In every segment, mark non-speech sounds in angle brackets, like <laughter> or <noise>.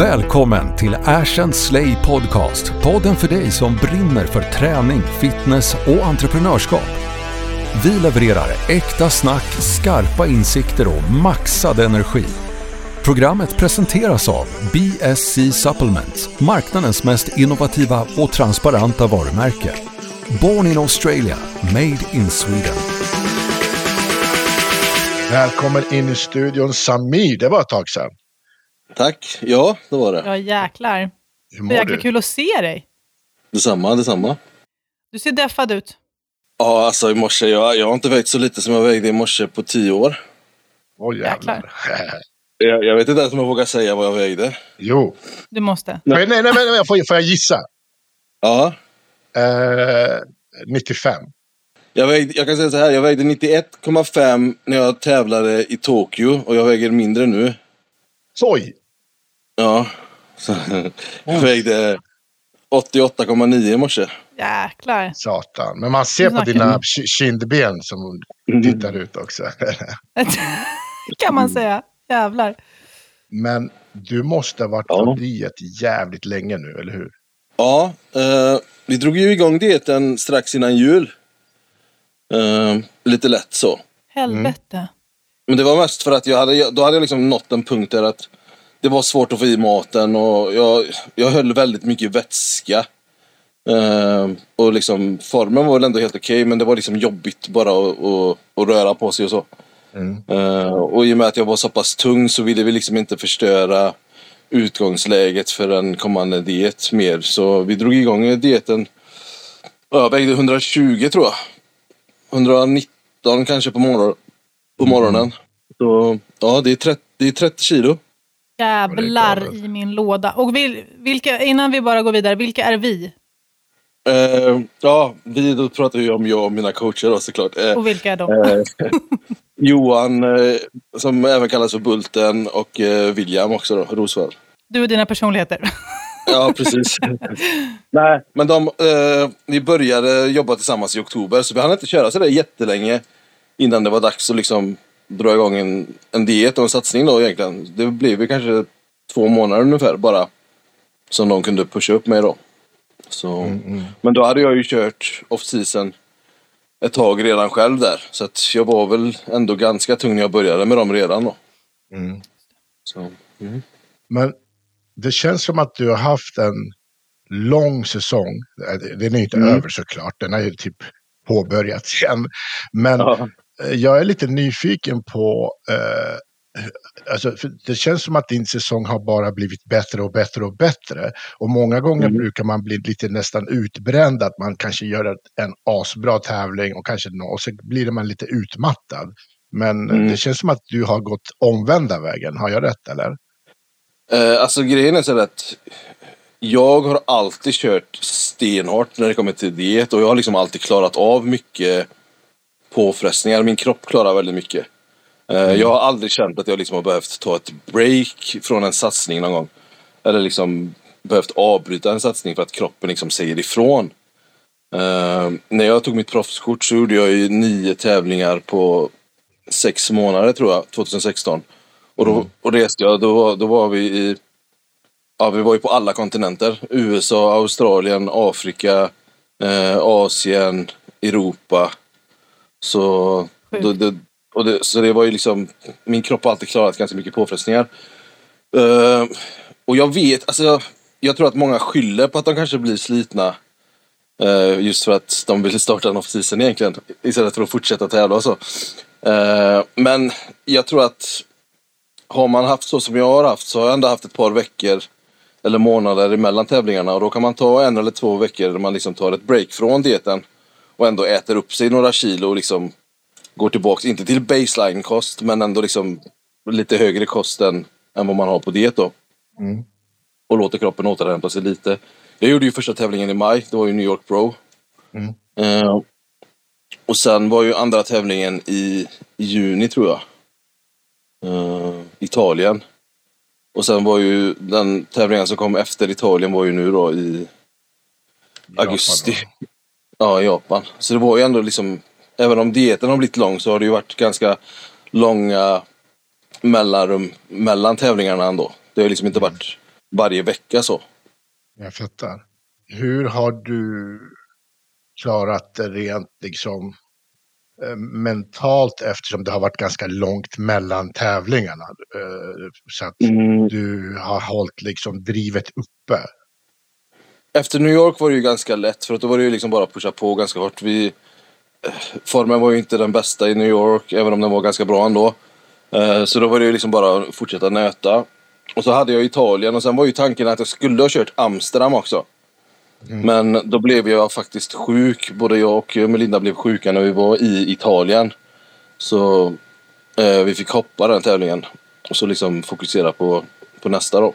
Välkommen till Ash and Slay Podcast. Podden för dig som brinner för träning, fitness och entreprenörskap. Vi levererar äkta snack, skarpa insikter och maxad energi. Programmet presenteras av BSC Supplements, marknadens mest innovativa och transparenta varumärke. Born in Australia, made in Sweden. Välkommen in i studion Samir, det var ett tag sedan. Tack. Ja, det var det. Ja, jäklar. Hur Det mår är jäkla du? kul att se dig. Detsamma, detsamma. Du ser deffad ut. Ja, alltså i morse, jag, jag har inte vägt så lite som jag vägde i morse på tio år. Åh jävlar. <laughs> Jag, jag vet inte ens om jag vågar säga vad jag vägde. jo. Du måste. Nej, nej, nej, nej får, får jag gissa? Ja, Eh, 95. jag, vägde, jag kan säga så här. Jag vägde 91,5 när jag tävlade i Tokyo och jag väger mindre nu. Oj! Ja, så, jag vägde 88,9 i morse. Jäklar. Satan. Men man ser på dina kindben som tittar ut också. <laughs> kan man säga. Jävlar. Men du måste ha varit Ja. på diet jävligt länge nu, eller hur? Ja, eh, vi drog ju igång dieten strax innan jul. Eh, lite lätt så. Helvete. Men det var mest för att jag hade, då hade jag liksom nått en punkt där att det var svårt att få i maten och jag, jag höll väldigt mycket vätska. Eh, och liksom formen var väl ändå helt okej men det var liksom jobbigt bara att, röra på sig och så. Mm. Eh, och i och med att jag var så pass tung så ville vi liksom inte förstöra utgångsläget för en kommande diet mer. Så vi drog igång dieten. Ja, Jag vägde 120 tror jag. 119 kanske på, morgon, på morgonen. Så ja, det är 30, det är 30 kilo. Jävlar i min låda. Och vil, vilka, innan vi bara går vidare, vilka är vi? Eh, ja, vi då pratar ju om jag och mina coacher då såklart. Eh, Och vilka är de? eh, <laughs> Johan, som även kallas för Bulten, och William också då, Rosvall. Du och dina personligheter. Ja, precis. <laughs> Nej, men de, vi började jobba tillsammans i oktober, så vi hann inte köra sådär jättelänge innan det var dags att liksom dra igång en, en diet och en satsning då egentligen. Det blev ju kanske två månader ungefär bara som de kunde pusha upp mig då. Så, Men då hade jag ju kört off-season ett tag redan själv där. Så att jag var väl ändå ganska tung när jag började med dem redan då. Mm. Så, mm. Men det känns som att du har haft en lång säsong. Den är inte Mm. över såklart, den har ju typ påbörjats igen. Men Ja. Eh, jag är lite nyfiken på, eh, alltså, det känns som att din säsong har bara blivit bättre och bättre och bättre. Och många gånger Mm. brukar man bli lite nästan utbränd, att man kanske gör en asbra tävling och kanske nå- och så blir man lite utmattad. Men eh, Mm. det känns som att du har gått omvända vägen, har jag rätt eller? Eh, alltså grejen är så att jag har alltid kört stenhårt när det kommer till diet och jag har liksom alltid klarat av mycket påfrestningar. Min kropp klarar väldigt mycket. Eh, Jag har aldrig känt att jag liksom har behövt ta ett break från en satsning någon gång. Eller liksom behövt avbryta en satsning för att kroppen liksom säger ifrån. Eh, när jag tog mitt proffskort så gjorde jag ju nio tävlingar på sex månader tror jag, 2016. Och då och reste jag, då, var- då var vi i Ja, vi var ju på alla kontinenter. USA, Australien, Afrika, eh, Asien, Europa. Så, då, det, och det, så det var ju liksom, min kropp har alltid klarat ganska mycket påfrestningar. Eh, och jag vet, alltså jag, jag tror att många skyller på att de kanske blir slitna. eh, just för att de vill starta en off-season egentligen. Istället för att fortsätta tävla och så. Eh, men jag tror att har man haft så som jag har haft så har jag ändå haft ett par veckor eller månader emellan tävlingarna och då kan man ta en eller två veckor där man liksom tar ett break från dieten och ändå äter upp sig några kilo och liksom går tillbaks, inte till baseline-kost men ändå liksom lite högre kost än, än vad man har på diet då. Mm. Och låter kroppen återhämta sig lite. Jag gjorde ju första tävlingen i maj, det var ju New York Pro. Mm. Eh, och sen var ju andra tävlingen i, i juni tror jag. Eh, Italien. Och sen var ju den tävlingen som kom efter Italien var ju nu då i augusti. Japan, Ja, i Japan. Så det var ju ändå liksom, även om dieten har blivit lång så har det ju varit ganska långa mellanrum mellan tävlingarna ändå. Det har liksom inte varit varje vecka så. Jag fattar. Hur har du klarat det rent liksom eh, mentalt eftersom det har varit ganska långt mellan tävlingarna? Eh, så att Mm. du har hållit liksom drivet uppe. Efter New York var det ju ganska lätt för att då var det ju liksom bara att pusha på ganska hårt. Vi, eh, formen var ju inte den bästa i New York även om den var ganska bra ändå. Eh, Så då var det ju liksom bara att fortsätta nöta. Och så hade jag Italien och sen var ju tanken att jag skulle ha kört Amsterdam också. Men då blev jag faktiskt sjuk. Både jag och Melinda blev sjuka när vi var i Italien. Så eh, vi fick hoppa den tävlingen. Och så liksom fokusera på, på nästa då.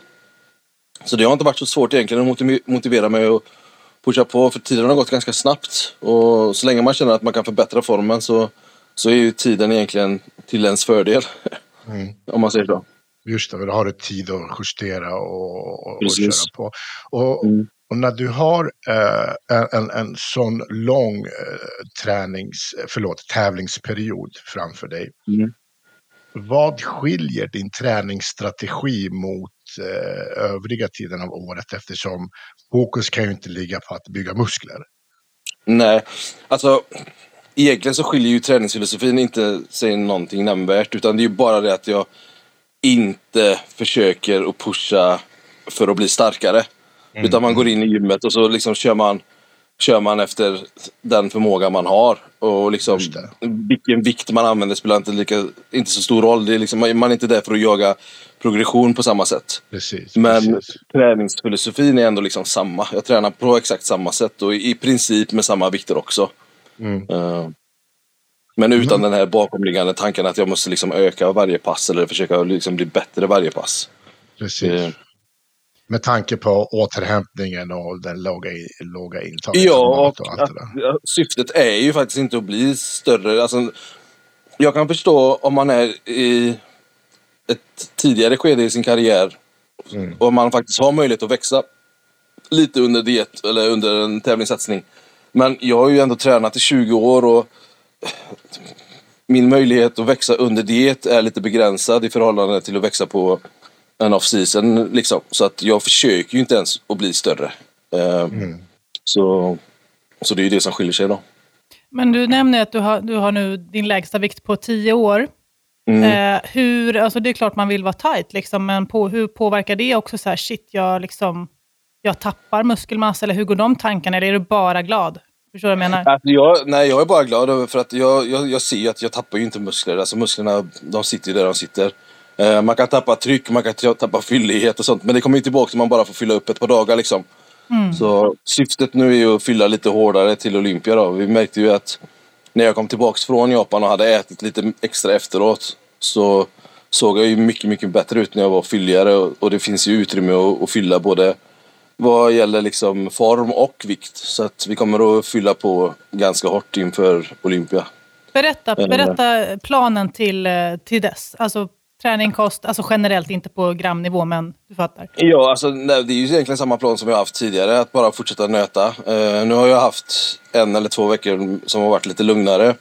Så det har inte varit så svårt egentligen att motiv- motivera mig att pusha på. För tiden har gått ganska snabbt. Och så länge man känner att man kan förbättra formen så, så är ju tiden egentligen till ens fördel. <laughs> Mm. Om man säger så. Just det, då har du tid att justera och, och, köra på. Och, Mm. och när du har eh, en, en, en sån lång eh, tränings, förlåt, tävlingsperiod framför dig. Mm. Vad skiljer din träningsstrategi mot eh, övriga tiden av året eftersom fokus kan ju inte ligga på att bygga muskler. Nej, alltså egentligen så skiljer ju träningsfilosofin inte sig någonting nämnvärt utan det är ju bara det att jag inte försöker att pusha för att bli starkare. Utan man går in i gymmet och så liksom kör man, kör man efter den förmåga man har. Och liksom, det. vilken vikt man använder spelar inte, lika, inte så stor roll. Det är liksom, man är inte där för att jaga progression på samma sätt. Precis. Men precis. träningsfilosofin är ändå liksom samma. Jag tränar på exakt samma sätt och i princip med samma vikter också. Mm. Eh, Men utan den här bakomliggande tanken att jag måste liksom öka varje pass eller försöka liksom bli bättre varje pass. precis. Eh, Med tanke på återhämtningen och den låga, låga intaget Ja, och och allt det där. syftet är ju faktiskt inte att bli större. Alltså, jag kan förstå om man är i ett tidigare skede i sin karriär Mm. och man faktiskt har möjlighet att växa lite under diet eller under en tävlingssatsning. Men jag har ju ändå tränat i 20 år och min möjlighet att växa under diet är lite begränsad i förhållande till att växa på en off-season. Liksom. Så att jag försöker ju inte ens att bli större. Eh, Mm. så, så det är ju det som skiljer sig då. Men du nämner att du har, du har nu din lägsta vikt på 10 år. Mm. Eh, hur, alltså det är klart man vill vara tight, liksom, men på, hur påverkar det också så här, shit, jag, liksom, jag tappar muskelmassa, eller hur går de tankarna? Eller är du bara glad? Förstår du vad jag menar? Alltså jag, nej, jag är bara glad för att jag, jag, jag ser att jag tappar ju inte muskler. Alltså musklerna, de sitter ju där de sitter. Eh, man kan tappa tryck, man kan ta- tappa fyllighet och sånt. Men det kommer ju tillbaka om man bara får fylla upp ett par dagar liksom. Så syftet nu är ju att fylla lite hårdare till Olympia då. Vi märkte ju att när jag kom tillbaks från Japan och hade ätit lite extra efteråt så såg jag ju mycket, mycket bättre ut när jag var fylligare och, det finns ju utrymme att, att fylla både vad gäller liksom form och vikt. Så att vi kommer att fylla på ganska hårt inför Olympia. Berätta, Eh. berätta planen till, eh, till dess. Alltså träning, kost, alltså generellt, inte på gramnivå, men du fattar. Ja, alltså nej, det är ju egentligen samma plan som jag haft tidigare, att bara fortsätta nöta. Uh, nu har jag haft en eller två veckor som har varit lite lugnare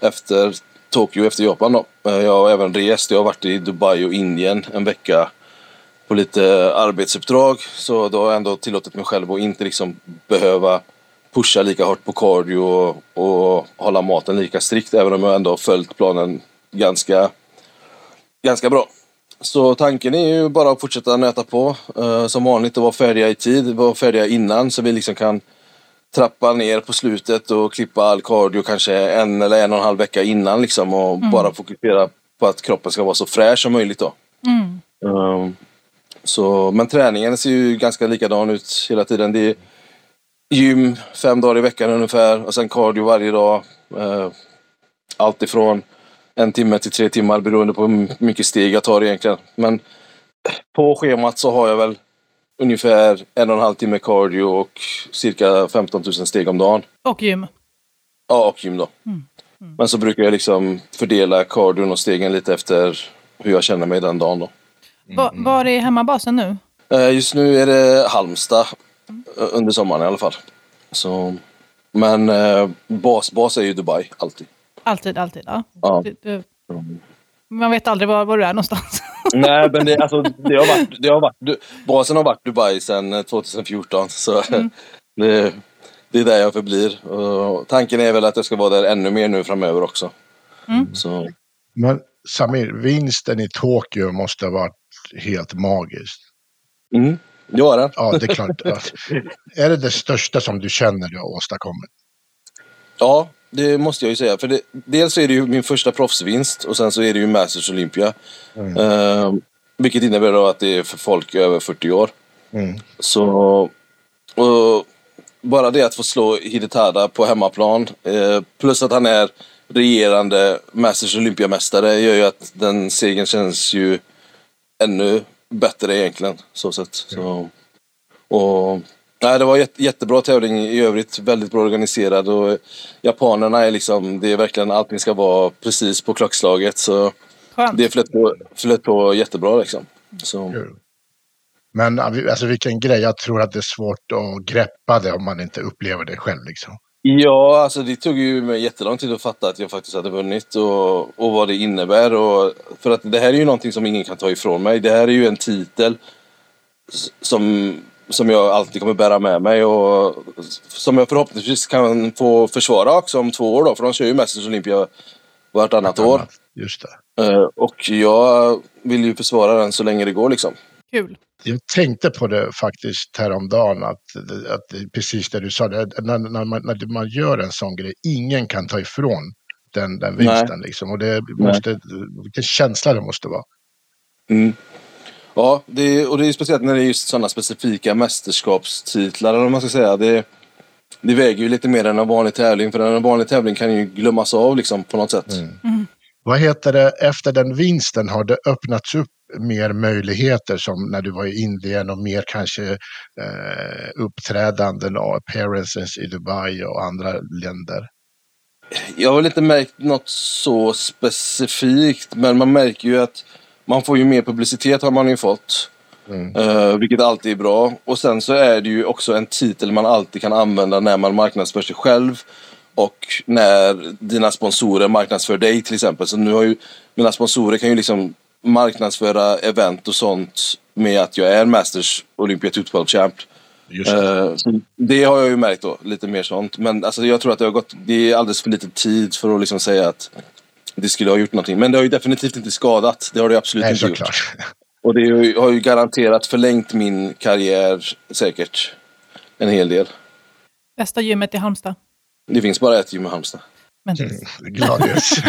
efter Tokyo, efter Japan då. Uh, jag har även rest, jag har varit i Dubai och Indien en vecka på lite arbetsuppdrag. Så då har jag ändå tillåtit mig själv att inte liksom behöva pusha lika hårt på cardio och, och hålla maten lika strikt, även om jag ändå har följt planen ganska, ganska bra. Så tanken är ju bara att fortsätta nöta på. eh, som vanligt att vara färdiga i tid, vara färdiga innan så vi liksom kan trappa ner på slutet och klippa all cardio kanske en eller en och en halv vecka innan liksom och bara fokusera på att kroppen ska vara så fräsch som möjligt då. Mm. Um, så, men träningen ser ju ganska likadan ut hela tiden. Det är gym fem dagar i veckan ungefär och sen cardio varje dag. Uh, allt ifrån en timme till tre timmar beroende på hur mycket steg jag tar egentligen. Men på schemat så har jag väl ungefär en och en halv timme cardio och cirka 15 000 steg om dagen. Och gym. Ja, och gym då. Men så brukar jag liksom fördela cardion och stegen lite efter hur jag känner mig den dagen då. Va, var är hemmabasen nu? Eh, Just nu är det Halmstad eh, under sommaren i alla fall. Så, men eh, bas, bas är ju Dubai, alltid. Alltid, alltid. Ja. Ja. Du, du, man vet aldrig var, var du är någonstans. <laughs> Nej, men det, alltså, det har varit, det har varit, basen har varit Dubai sedan 2014. Så mm. <laughs> det, det är där jag förblir. Och tanken är väl att jag ska vara där ännu mer nu framöver också. Mm. Så. Men Samir, vinsten i Tokyo måste ha varit helt magisk. Mm, det var den. Ja, det är klart. <laughs> är det det största som du känner du har åstadkommit? Ja, det måste jag ju säga. För det, dels är det ju min första proffsvinst och sen så är det ju Masters Olympia. Mm. Uh, vilket innebär då att det är för folk över 40 år. Mm. Så... Och bara det att få slå Hidetada på hemmaplan, eh, plus att han är regerande Masters Olympiamästare gör ju att den segern känns ju ännu bättre egentligen. Så sätt. Så, och, nej, det var jätte, jättebra tävling i övrigt. Väldigt bra organiserad och japanerna är liksom, det är verkligen allting ska vara precis på klockslaget. Så Skönt. det flöt på, flöt på jättebra liksom. Så. Men alltså vilken grej, jag tror att det är svårt att greppa det om man inte upplever det själv liksom. Ja, alltså det tog ju mig jättelång tid att fatta att jag faktiskt hade vunnit och, och vad det innebär. Och, för att det här är ju någonting som ingen kan ta ifrån mig. Det här är ju en titel som, som jag alltid kommer bära med mig och som jag förhoppningsvis kan få försvara också om två år då, för de kör ju Masters Olympia vartannat år. Just det. Eh, och jag vill ju försvara den så länge det går liksom. Kul jag tänkte på det faktiskt häromdagen, att, att precis det du sa, det, när, när, man, när man gör en sån grej, ingen kan ta ifrån den, den vinsten. Liksom. Och det måste, vilken känsla det måste vara. Mm. Ja, det, och det är speciellt när det är just sådana specifika mästerskapstitlar, eller man ska säga. Det, det väger ju lite mer än en vanlig tävling, för en vanlig tävling kan ju glömmas av liksom, på något sätt. Mm. Mm. Vad heter det, efter den vinsten har det öppnats upp mer möjligheter som när du var i Indien och mer kanske eh, uppträdanden och appearances i Dubai och andra länder? Jag har väl inte märkt något så specifikt, men man märker ju att man får ju mer publicitet har man ju fått. Mm. Uh, vilket alltid är bra. Och sen så är det ju också en titel man alltid kan använda när man marknadsför sig själv. Och när dina sponsorer marknadsför dig till exempel. Så nu har ju mina sponsorer kan ju liksom marknadsföra event och sånt med att jag är Masters Olympia 212 Champ. Uh, det har jag ju märkt då, lite mer sånt. Men alltså, jag tror att det har gått, det är alldeles för lite tid för att liksom säga att det skulle ha gjort någonting. Men det har ju definitivt inte skadat. Det har det absolut Nej, inte gjort. Klart. Och det har ju garanterat förlängt min karriär säkert en hel del. Bästa gymmet i Halmstad? Det finns bara ett gym i Halmstad. Men... Mm, Gladius. <laughs>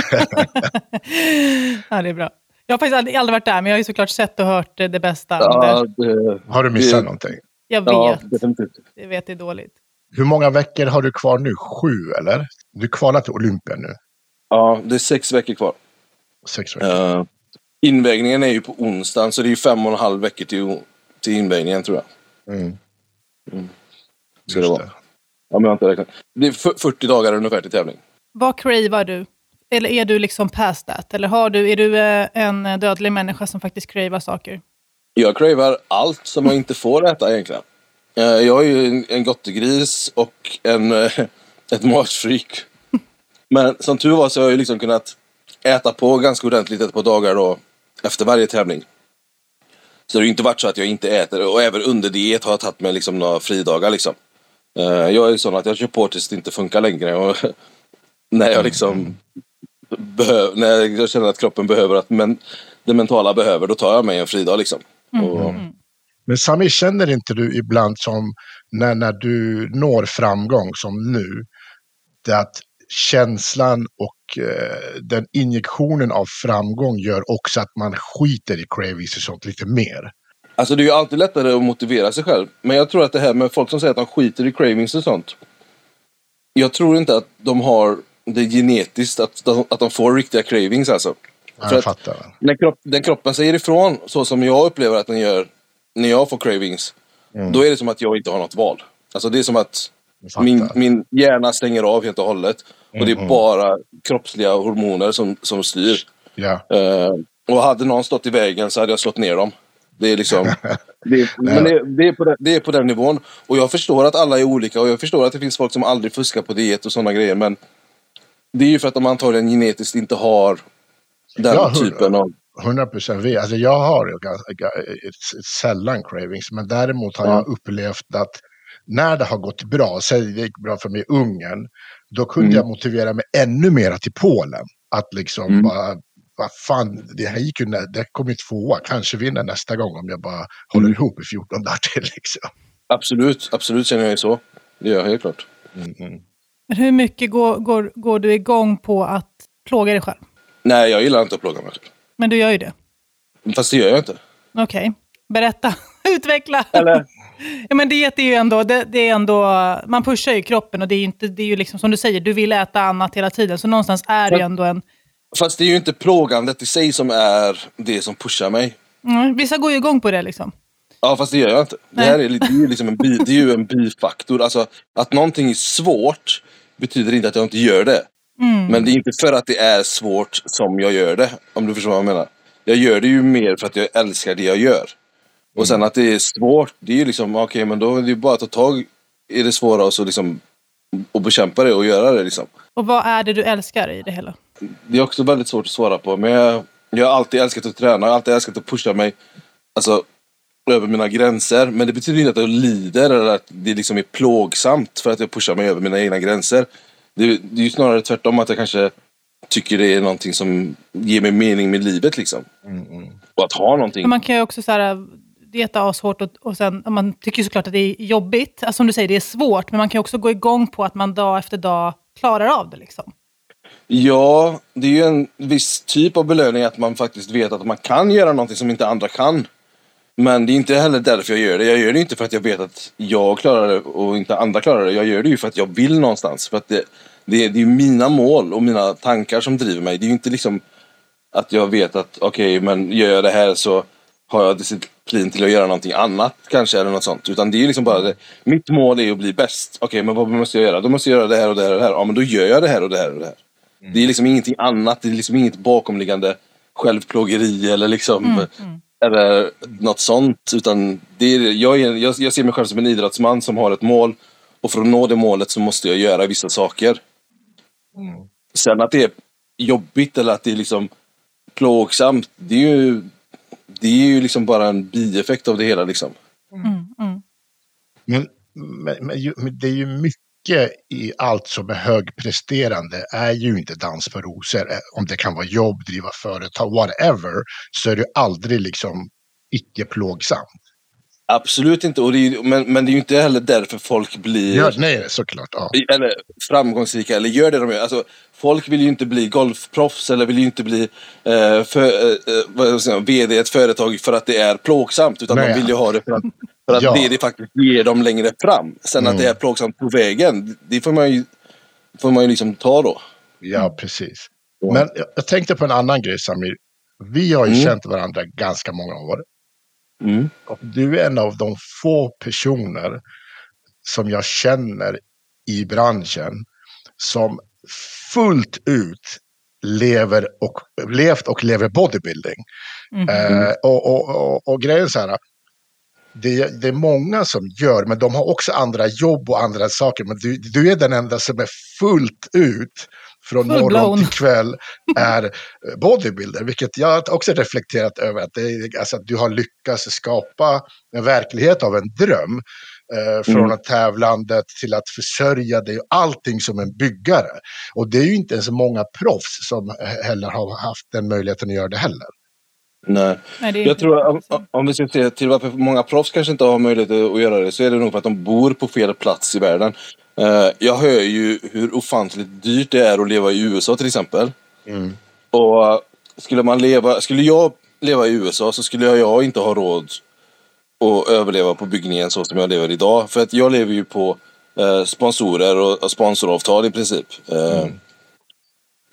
ja, det är bra. Jag har faktiskt aldrig, aldrig varit där, men jag har ju såklart sett och hört det bästa. Ja, det, har du missat det, någonting? Jag vet. Ja, definitivt. Jag vet, det är dåligt. Hur många veckor har du kvar nu? Sju, eller? Du kvalar till Olympia nu. Ja, det är sex veckor kvar. Sex veckor. Uh, invägningen är ju på onsdagen, så det är ju fem och en halv veckor till, till invägningen, tror jag. Mm. Mm. Ska det vara. Ja, men jag har inte räknat. Det är 40 dagar ungefär till tävling. Vad cravar du? Eller är du liksom past that? Eller har du, är du eh, en dödlig människa som faktiskt cravar saker? Jag cravar allt som jag inte får äta egentligen. Eh, jag är ju en gottegris och en, <laughs> ett matfreak. Men som tur var så har jag liksom kunnat äta på ganska ordentligt ett par dagar då, efter varje tävling. Så det har inte varit så att jag inte äter och även under diet har jag tagit mig liksom några fridagar. Liksom. Jag är sån att jag kör på tills det inte funkar längre. Och <laughs> när jag liksom behöv, när jag känner att kroppen behöver, att men, det mentala behöver, då tar jag mig en fridag liksom. Mm. Och... Mm. Men Sami, känner inte du ibland som när, när du når framgång som nu, det att känslan och eh, den injektionen av framgång gör också att man skiter i cravings och sånt lite mer? Alltså det är ju alltid lättare att motivera sig själv. Men jag tror att det här med folk som säger att de skiter i cravings och sånt. Jag tror inte att de har det genetiskt att de, att de får riktiga cravings alltså. Ja, För jag fattar. När kropp, den kroppen säger ifrån, så som jag upplever att den gör när jag får cravings, mm. då är det som att jag inte har något val. Alltså det är som att min, min hjärna stänger av helt och hållet. Och det är mm. bara kroppsliga hormoner som, som styr. Yeah. Uh, och hade någon stått i vägen så hade jag slått ner dem. Det är liksom... <laughs> det, men det, det, är på den, det är på den nivån. Och jag förstår att alla är olika och jag förstår att det finns folk som aldrig fuskar på diet och sådana grejer. Men det är ju för att de antagligen genetiskt inte har den ja, typen av... 100 procent. Alltså jag har sällan cravings, men däremot har Ja. jag upplevt att när det har gått bra, säg det gick bra för mig i Ungern, då kunde Mm. jag motivera mig ännu mer till Polen. Att liksom Mm. bara, vad fan, det här gick ju, det kom ju tvåa, kanske vinner nästa gång om jag bara håller Mm. ihop i 14 dagar till liksom. Absolut, absolut känner jag ju så. Det gör jag helt klart. Mm. Men hur mycket går, går, går du igång på att plåga dig själv? Nej, jag gillar inte att plåga mig själv. Men du gör ju det. Fast det gör jag inte. Okej, berätta. <laughs> Utveckla. Eller? Ja, men diet är ju ändå, det, det är ändå, man pushar ju kroppen och det är ju inte, det är ju liksom som du säger, du vill äta annat hela tiden. Så någonstans är det ju ändå en, Fast det är ju inte plågandet i sig som är det som pushar mig. mm, vissa går ju igång på det liksom. Ja, fast det gör jag inte. Det här är, det är, ju liksom en, bi, det är ju en bifaktor. Alltså, att någonting är svårt betyder inte att jag inte gör det. Mm. Men det är inte för att det är svårt som jag gör det. Om du förstår vad jag menar. Jag gör det ju mer för att jag älskar det jag gör. Och sen att det är svårt, det är ju liksom, okej men då är det ju bara att ta tag i det svåra och så liksom och bekämpa det och göra det liksom. Och vad är det du älskar i det hela? Det är också väldigt svårt att svara på. Men jag, jag har alltid älskat att träna. Jag har alltid älskat att pusha mig alltså, över mina gränser. Men det betyder inte att jag lider eller att det liksom är plågsamt för att jag pushar mig över mina egna gränser. Det, det är ju snarare tvärtom att jag kanske tycker det är någonting som ger mig mening med livet liksom. Mm, mm. Och att ha någonting. Men man kan ju också så här, dieta ashårt och, och sen, man tycker såklart att det är jobbigt. Alltså, som du säger, det är svårt. Men man kan också gå igång på att man dag efter dag klarar av det liksom. Ja, det är ju en viss typ av belöning att man faktiskt vet att man kan göra någonting som inte andra kan. Men det är inte heller därför jag gör det. Jag gör det inte för att jag vet att jag klarar det och inte andra klarar det. Jag gör det ju för att jag vill någonstans. För att det, det, det är mina mål och mina tankar som driver mig. Det är ju inte liksom att jag vet att okej, men gör jag det här så har jag disciplin till att göra någonting annat kanske eller något sånt. Utan det är ju liksom bara det. Mitt mål är att bli bäst. Okej, men vad måste jag göra? Då måste jag göra det här och det här och det här. Ja, men då gör jag det här och det här och det här. Det är liksom ingenting annat. Det är liksom inget bakomliggande självplågeri eller liksom Mm, mm. eller något sånt. Utan det är, jag, är, jag, jag ser mig själv som en idrottsman som har ett mål. Och för att nå det målet så måste jag göra vissa saker. Mm. Sen att det är jobbigt eller att det är liksom plågsamt. Det är ju, det är ju liksom bara en bieffekt av det hela. Liksom. Mm, mm. Men, men, men, det är ju mycket i allt som är högpresterande är ju inte dans på rosor. Eh, Om det kan vara jobb, driva företag, whatever, så är det aldrig liksom icke plågsamt. Absolut inte. Och är, men, men det är ju inte heller därför folk blir... Ja, nej, såklart. Ja. eller framgångsrika eller gör det de gör. Alltså, folk vill ju inte bli golfproffs eller vill ju inte bli eh, för, eh, eh, säga, vd i ett företag för att det är plågsamt. Utan Nej. de vill ju ha det för att, för att Ja. det, det faktiskt ger dem längre fram. Sen att Mm. det är plågsamt på vägen, det får man ju, får man ju liksom ta då. Ja, precis. Men jag, jag tänkte på en annan grej, Samir. Vi har ju Mm. känt varandra ganska många år. Mm. Och du är en av de få personer som jag känner i branschen som fullt ut lever och, levt och lever bodybuilding. Mm. Eh, och, och, och, och grejen är så här. Det, det är många som gör, men de har också andra jobb och andra saker. Men du, du är den enda som är fullt ut från Full morgon blown. till kväll <laughs> är eh, bodybuilder. Vilket jag har också reflekterat över. Att, det, är- alltså, att du har lyckats skapa en verklighet av en dröm. Eh, från Mm. att tävlandet till att försörja dig och allting som en byggare. Och det är ju inte ens många proffs som he- heller har haft den möjligheten att göra det heller. Nej. Nej, Jag tror om, om vi ska se till varför många proffs kanske inte har möjlighet att göra det så är det nog för att de bor på fel plats i världen. Eh, jag hör ju hur ofantligt dyrt det är att leva i USA till exempel. Mm. Och skulle, man leva, skulle jag leva i USA så skulle jag, inte ha råd att överleva på byggningen så som jag lever idag. För att jag lever ju på eh, sponsorer och, sponsoravtal i princip. Eh,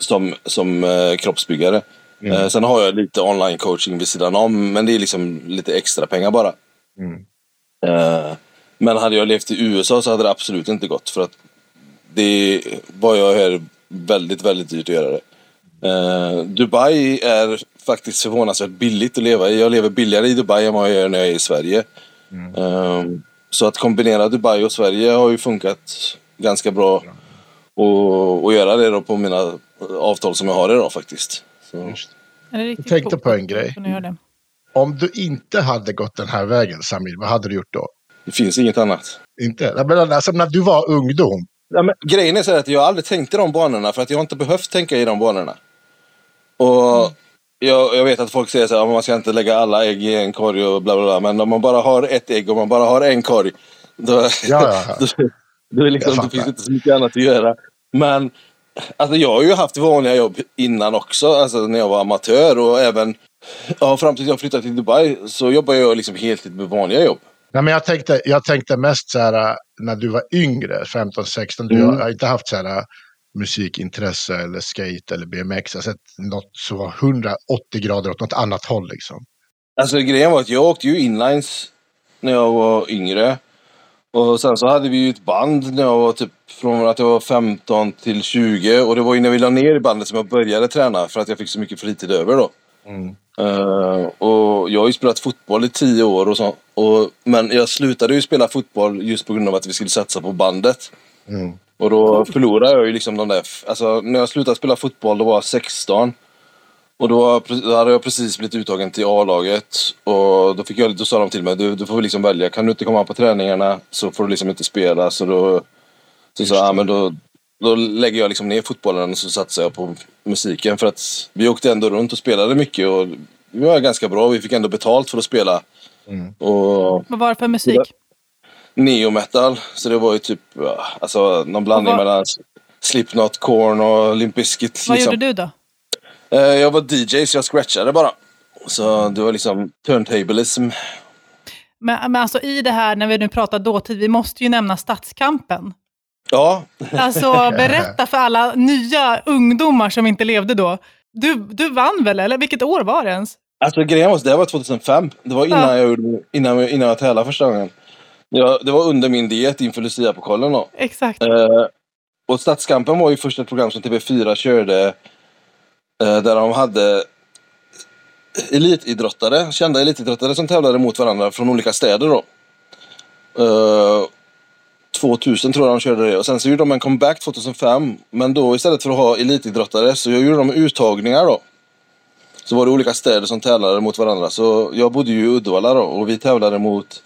Som, som eh, kroppsbyggare. Mm. Sen har jag lite online coaching vid sidan om, men det är liksom lite extra pengar bara. Mm. Men hade jag levt i USA så hade det absolut inte gått. För att det vad jag hör väldigt, väldigt dyrt att göra det. Eh, Dubai är faktiskt förvånansvärt billigt att leva i. Jag lever billigare i Dubai än vad jag gör när jag är i Sverige. Eh, så att kombinera Dubai och Sverige har ju funkat ganska bra. Och, och göra det då på mina avtal som jag har idag faktiskt. Så. Jag tänkte på en grej. Om du inte hade gått den här vägen, Samir, vad hade du gjort då? Det finns inget annat. Inte? Jag menar, alltså, när du var ungdom, Ja, men, grejen är så att jag aldrig tänkt i de banorna för att jag har inte behövt tänka i de banorna. Och jag, jag vet att folk säger så här, "Ja, man ska inte lägga alla ägg i en korg och bla bla bla. Men om man bara har ett ägg och man bara har en korg. Då, Ja, ja, ja. <laughs> då, då, är liksom, fattar. finns det inte så mycket annat att göra. Men alltså, jag har ju haft vanliga jobb innan också. Alltså när jag var amatör och även ja, fram till jag flyttade till Dubai så jobbade jag liksom heltid med vanliga jobb. Nej, men jag, tänkte, jag tänkte mest så här, äh, när du var yngre, 15-16, du Mm. har inte haft så här, äh, musikintresse eller skate eller BMX. Sett något som var 180 grader åt något annat håll. Liksom. Alltså grejen var att jag åkte ju inlines när jag var yngre. Och sen så hade vi ju ett band när jag var typ från att jag var 15 till 20. Och det var ju när vi la ner i bandet som jag började träna för att jag fick så mycket fritid över då. Eh, och jag har ju spelat fotboll i 10 år och så. Och, men jag slutade ju spela fotboll just på grund av att vi skulle satsa på bandet. Mm. Och då förlorade jag ju liksom de där... Alltså när jag slutade spela fotboll då var jag 16. Och då, då hade jag precis blivit uttagen till A-laget. Och då, fick jag, då sa de till mig, du, du får liksom välja. Kan du inte komma på träningarna så får du liksom inte spela. Så då så sa jag, ja, men då, då lägger jag liksom ner fotbollen och så satsar jag på musiken. För att vi åkte ändå runt och spelade mycket. Och vi var ganska bra. Vi fick ändå betalt för att spela. Och Vad var det för musik? neo-metal. Så det var ju typ ja, alltså, någon blandning vad- mellan Slipknot, Korn och Limp Bizkit. Vad liksom. gjorde du då? Eh, jag var DJ så jag scratchade bara. Så det var liksom turntablism. Men, men alltså i det här, när vi nu pratar dåtid, vi måste ju nämna Stadskampen. Ja, Alltså berätta för alla nya ungdomar som inte levde då. Du, du vann väl, eller vilket år var det ens? alltså grejen var, det var 2005. Det var innan, Ja. jag, gjorde- innan, innan jag tävlade första gången. Ja, det var under min diet inför Lucia-pokalen då. Exakt. Eh, och Stadskampen var ju först ett program som TV4 körde eh, där de hade elitidrottare, kända elitidrottare som tävlade mot varandra från olika städer då. Eh, 2000 tror jag de körde det och sen så gjorde de en comeback 2005 men då istället för att ha elitidrottare så gjorde de uttagningar då. Så var det olika städer som tävlade mot varandra så jag bodde ju i Uddevalla då och vi tävlade mot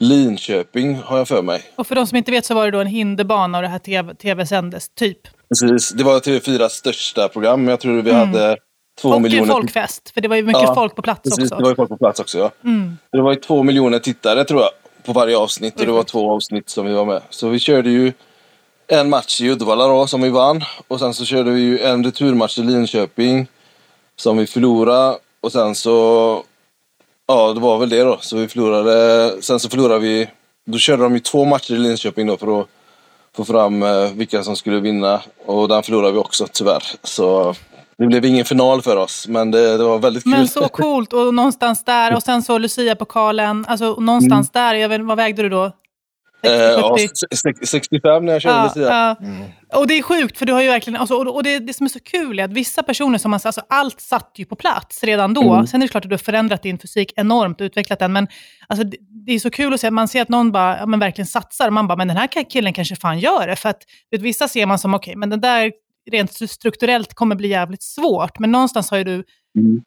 Linköping har jag för mig. Och för de som inte vet så var det då en hinderbana och det här TV, tv-sändes, typ. Precis, det var TV4s största program. Jag tror vi hade två Och miljoner... folkfest, för det var ju mycket Ja, folk på plats Precis, också. det var ju folk på plats också. Ja. Mm. Det var ju två miljoner tittare tror jag på varje avsnitt och det var två avsnitt som vi var med. Så vi körde ju en match i Uddevalla då som vi vann och sen så körde vi ju en returmatch i Linköping som vi förlorade och sen så Ja, det var väl det då. Så vi förlorade. Sen så förlorade vi. Då körde de ju två matcher i Linköping då för att få fram eh, vilka som skulle vinna. Och den förlorade vi också tyvärr. Så det blev ingen final för oss. Men det, det var väldigt kul. Men så coolt och någonstans där och sen så Lucia-pokalen, alltså någonstans där, jag vet, vad vägde du då? 60, Mm. Eh, ja, 70? sex- 65 när jag körde Ja, Lucia. ja. Och det är sjukt, för du har ju verkligen, alltså, och och det, det som är så kul är att vissa personer som man, alltså allt satt ju på plats redan då. Mm. Sen är det klart att du har förändrat din fysik enormt och utvecklat den, men alltså, det, det är så kul att se, man ser att någon bara, ja, men verkligen satsar, man bara, men den här killen kanske fan gör det. För att vet, vissa ser man som, okej, men den där rent strukturellt kommer bli jävligt svårt, men någonstans har ju du Mm.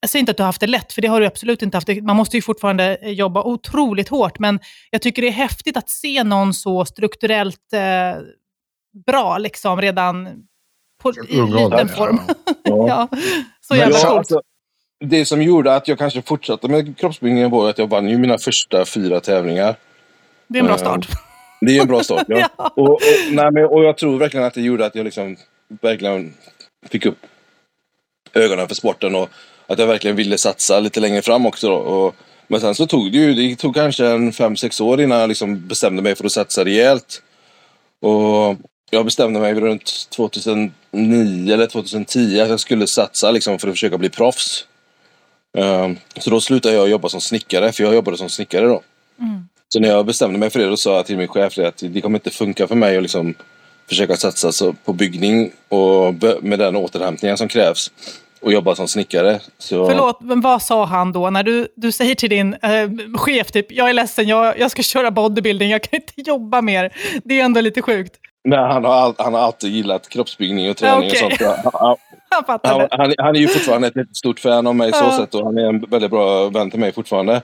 jag säger inte att du har haft det lätt, för det har du absolut inte haft. Man måste ju fortfarande eh, jobba otroligt hårt, men jag tycker det är häftigt att se någon så strukturellt eh, bra, liksom redan på, i liten form. <laughs> Ja. ja, så Men jävla coolt. alltså, det som gjorde att jag kanske fortsatte med kroppsbyggningen var att jag vann ju mina första fyra tävlingar. Det är en bra eh, start. Det är en bra start. <laughs> Ja. Ja. Och, och, nej, men, och jag tror verkligen att det gjorde att jag liksom verkligen fick upp ögonen för sporten och att jag verkligen ville satsa lite längre fram också. Då. Och, men sen så tog det ju, det tog kanske en fem sex år innan jag liksom bestämde mig för att satsa rejält. Och jag bestämde mig runt 2009 eller 2010 att jag skulle satsa liksom för att försöka bli proffs. Ehm, så då slutade jag jobba som snickare, för jag jobbade som snickare då. Så när jag bestämde mig för det då sa jag till min chef att det kommer inte funka för mig att liksom försöka satsa på byggning och med den återhämtningen som krävs och jobba som snickare. Så, Förlåt, men vad sa han då? När du, du säger till din eh, chef, typ, jag är ledsen, jag, jag ska köra bodybuilding, jag kan inte jobba mer. Det är ändå lite sjukt. Men han har, all, han har alltid gillat kroppsbyggning och träning Okej. och sånt. Så, han, Han <laughs> Han, han, han är ju fortfarande ett stort fan av mig så sätt och han är en väldigt bra vän till mig fortfarande.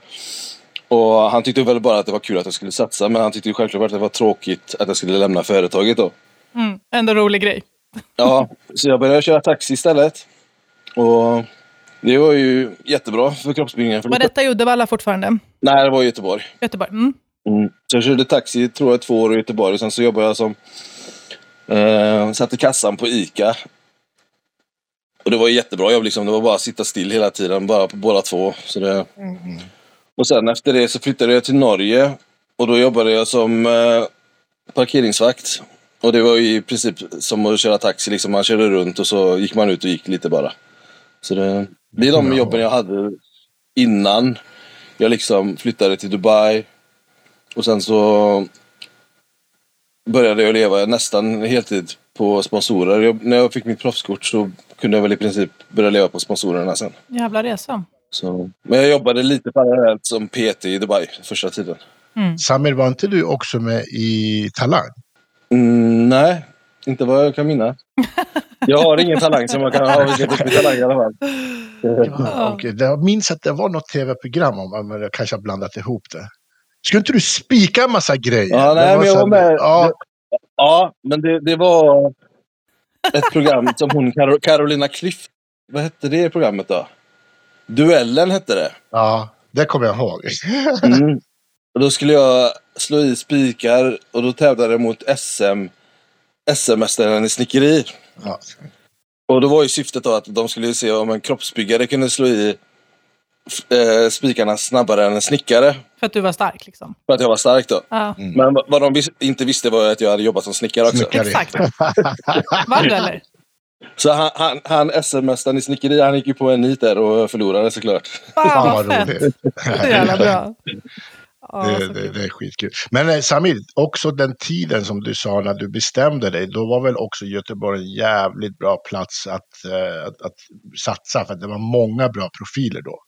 Och han tyckte väl bara att det var kul att jag skulle satsa men han tyckte ju självklart att det var tråkigt att jag skulle lämna företaget då. Mm, ändå rolig grej. <laughs> Ja, så jag började köra taxi istället. Och det var ju jättebra för kroppsbyggningen. För Var detta i Uddevalla fortfarande? Nej, det var i Göteborg. Göteborg? Mm. Mm. Så jag körde taxi tror jag två år i Göteborg. Sen så jobbade jag som... Eh, satt i kassan på ICA. Och det var jättebra jobb liksom. Det var bara att sitta still hela tiden. Bara på båda två. Så det... Och sen efter det så flyttade jag till Norge. Och då jobbade jag som eh, parkeringsvakt. Och det var ju i princip som att köra taxi. Liksom. Man körde runt och så gick man ut och gick lite bara. Så det, det är de Ja. jobben jag hade innan jag liksom flyttade till Dubai. Och sen så började jag leva nästan heltid på sponsorer. Jag, när jag fick mitt proffskort så kunde jag väl i princip börja leva på sponsorerna sen. Jävla resa. Så, men jag jobbade lite parallellt som PT i Dubai första tiden. Samir, var inte du också med i Talang? Mm, nej, inte vad jag kan minnas. <laughs> Jag har ingen talang som jag kan ha vilken riktig talang i alla fall. Ja. Det- Jag minns att det var något tv-program om, men jag kanske har blandat ihop det. Skulle inte du spika en massa grejer? Ja, nej, men jag var med. Ja, Ja, men det, det var ett program som hon, Carolina Klüft, vad hette det programmet då? Duellen hette det. ja, det kommer jag ihåg. Mm. <laughs> Och då skulle jag slå i spikar och då tävlade jag mot SM, SM-mästaren i snickeri. Ja. Och då var ju syftet då att de skulle se om en kroppsbyggare kunde slå i eh, spikarna snabbare än en snickare. För att du var stark liksom. För att jag var stark då. Ja. Men vad- vad de vis- inte visste var att jag hade jobbat som snickare också. Snickare. Exakt. Vann du eller? Så han, han, han SM-mästaren i snickeri, han gick ju på en nit där och förlorade såklart. Fan, Fan vad roligt. <laughs> Så jävla bra. <laughs> Ja, Det, det, det är skitkul. Men eh, Samir, också den tiden som du sa när du bestämde dig, då var väl också Göteborg en jävligt bra plats att, eh, att, att satsa, för att det var många bra profiler då.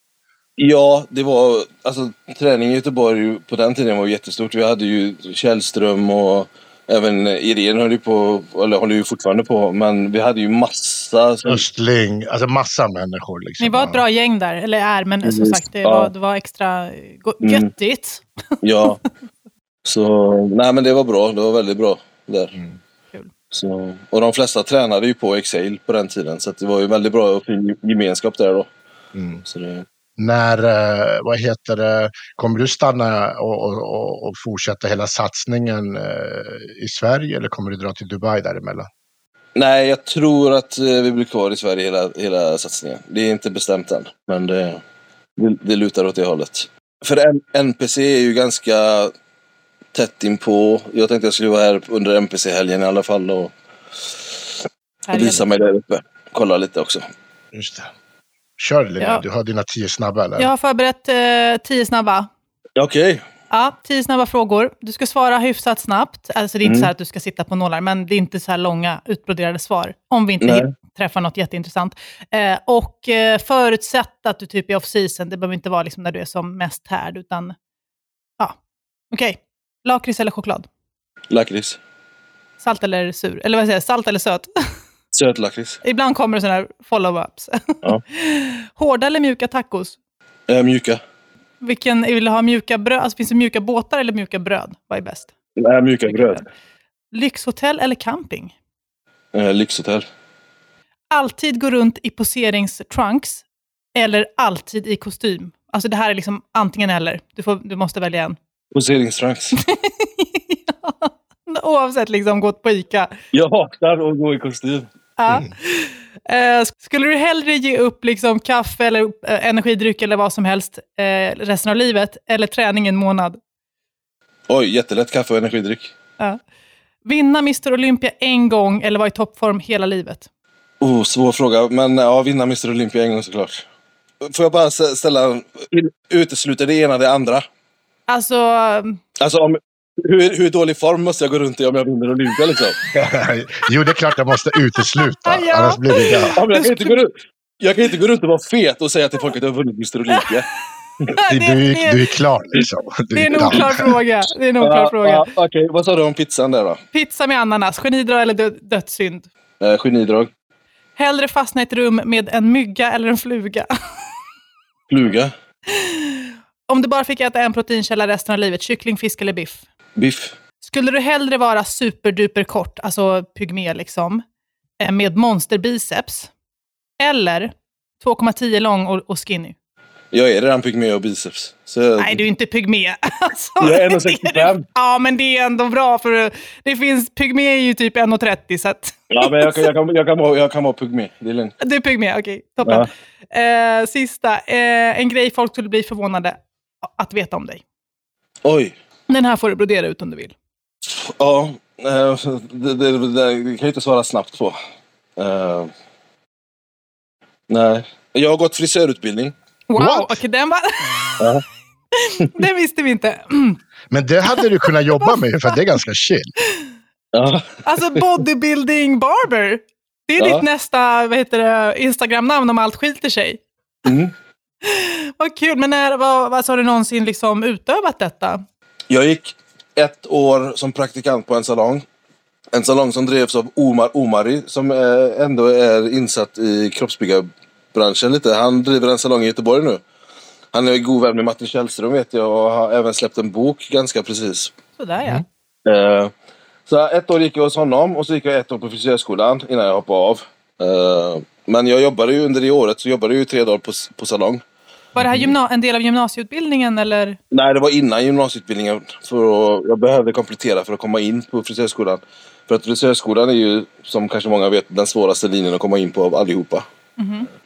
Ja, det var... Alltså träning i Göteborg på den tiden var jättestort. Vi hade ju Källström och även Irene höll ju på, eller håller ju fortfarande på. Men vi hade ju massa... Som, Östling, alltså massa människor. Liksom. Ni var ett bra gäng där, eller är, men som Precis. sagt, det Ja. var, det var extra Mm. göttigt. <laughs> ja. Så, nej men det var bra. Det var väldigt bra där. Mm. Så, och de flesta tränade ju på Exhale på den tiden. Så att det var ju väldigt bra gemenskap där då. Mm. Så det, När, eh, vad heter det, kommer du stanna och, och, och, fortsätta hela satsningen eh, i Sverige eller kommer du dra till Dubai däremellan? Nej, jag tror att eh, vi blir kvar i Sverige hela, hela satsningen. Det är inte bestämt än, men det, det, det lutar åt det hållet. För NPC är ju ganska tätt inpå. Jag tänkte jag skulle vara här under NPC-helgen i alla fall och, och visa mig där uppe. Kolla lite också. Just det. Kör Linnea, Ja. du har dina tio snabba eller? Jag har förberett eh, tio snabba. Okej. Ja, tio snabba frågor. Du ska svara hyfsat snabbt. Alltså det är inte Mm. så här att du ska sitta på nålar, men det är inte så här långa utbroderade svar. Om vi inte Nej. träffar något jätteintressant. Eh, och eh, förutsatt att du typ är off-season, det behöver inte vara liksom när du är som mest härd, utan ja, okej. Lakrits eller choklad? Lakrits. Salt eller sur? Eller vad säger jag, salt eller söt? <laughs> Söt lakrits. Ibland kommer det sådana här follow-ups. Ja. <laughs> Hårda eller mjuka tacos? Eh, mjuka. Vilken, vill du ha mjuka bröd? Alltså, finns det mjuka båtar eller mjuka bröd? Vad är bäst? Nej, mjuka bröd. Lyxhotell eller camping? Eh, lyxhotell. Alltid gå runt i poseringstrunks eller alltid i kostym? Alltså det här är liksom antingen eller. Du, får, du måste välja en. Poseringstrunks. <laughs> <laughs> <laughs> Oavsett liksom gått på ICA. jag hatar att gå i kostym. Ja. Eh, skulle du hellre ge upp liksom kaffe eller eh, energidryck eller vad som helst eh, resten av livet eller träning en månad? Oj, jättelätt kaffe och energidryck. Ja. Vinna Mr Olympia en gång eller vara i toppform hela livet? Oh, svår fråga, men ja, vinna Mr Olympia en gång såklart. Får jag bara stä- ställa, utesluter det ena det andra? Alltså, Alltså, om, hur, hur dålig form måste jag gå runt i om jag vinner Olympia liksom? <laughs> jo, det är klart jag måste utesluta, Ja. annars blir det ja. Ja, men jag, kan inte gå runt, jag kan inte gå runt och vara fet och säga till folk att jag har vunnit Mr Olympia. Du, det, <laughs> du, är- du är klar liksom. Du <laughs> det är en klar. oklar fråga. Det är en oklar Ja, fråga. ja, Okej, vad sa du om pizzan där då? Pizza med ananas, genidrag eller dö- dödssynd? Eh, genidrag. Hellre fastna i ett rum med en mygga eller en fluga? Fluga. Om du bara fick äta en proteinkälla resten av livet, kyckling, fisk eller biff? Biff. Skulle du hellre vara superduper kort, alltså pygmé liksom, eh, med monsterbiceps, eller 2,10 lång och, och skinny? Jag är redan pygmé och biceps. Så Nej, du är inte pygmé. <laughs> Alltså, Jag är det 1,65. Ja, men det är ändå bra, för det finns pygmé är ju typ 1,30, så att Ja, men jag, kan- jag, kan, jag, kan vara, jag kan vara pygmé. Det är lugnt. du är pygmé. Okej, toppen. Eh, sista, eh, en grej folk skulle bli förvånade att veta om dig. Oj. Den här får du brodera ut om du vill. Ja, eh, det, det, det, det kan jag inte svara snabbt på. Eh, nej. Jag har gått frisörutbildning. Wow, okej, den var... Ja. <laughs> den visste vi inte. <clears throat> Men det hade du kunnat jobba med för det är ganska chill. Ja. Alltså bodybuilding barber. Det är Ja. ditt nästa vad heter det, Instagram-namn om allt skiter sig. Mm. <laughs> Vad kul, men när, vad, vad, har du någonsin liksom utövat detta? Jag gick ett år som praktikant på en salong. En salong som drevs av Omar Omari som eh, ändå är insatt i kroppsbyggarbranschen lite. Han driver en salong i Göteborg nu. Han är god vän med Martin Källström vet jag och har även släppt en bok ganska precis. Sådär ja. Mm. Eh, så ett år gick jag hos honom och så gick jag ett år på frisörskolan innan jag hoppade av. Eh, men jag jobbade ju under det året så jobbade jag ju tre dagar på, på salong. Var det här gymna- en del av gymnasieutbildningen eller? Nej, det var innan gymnasieutbildningen. För att, jag behövde komplettera för att komma in på frisörskolan. För att frisörskolan är ju, som kanske många vet, den svåraste linjen att komma in på av allihopa.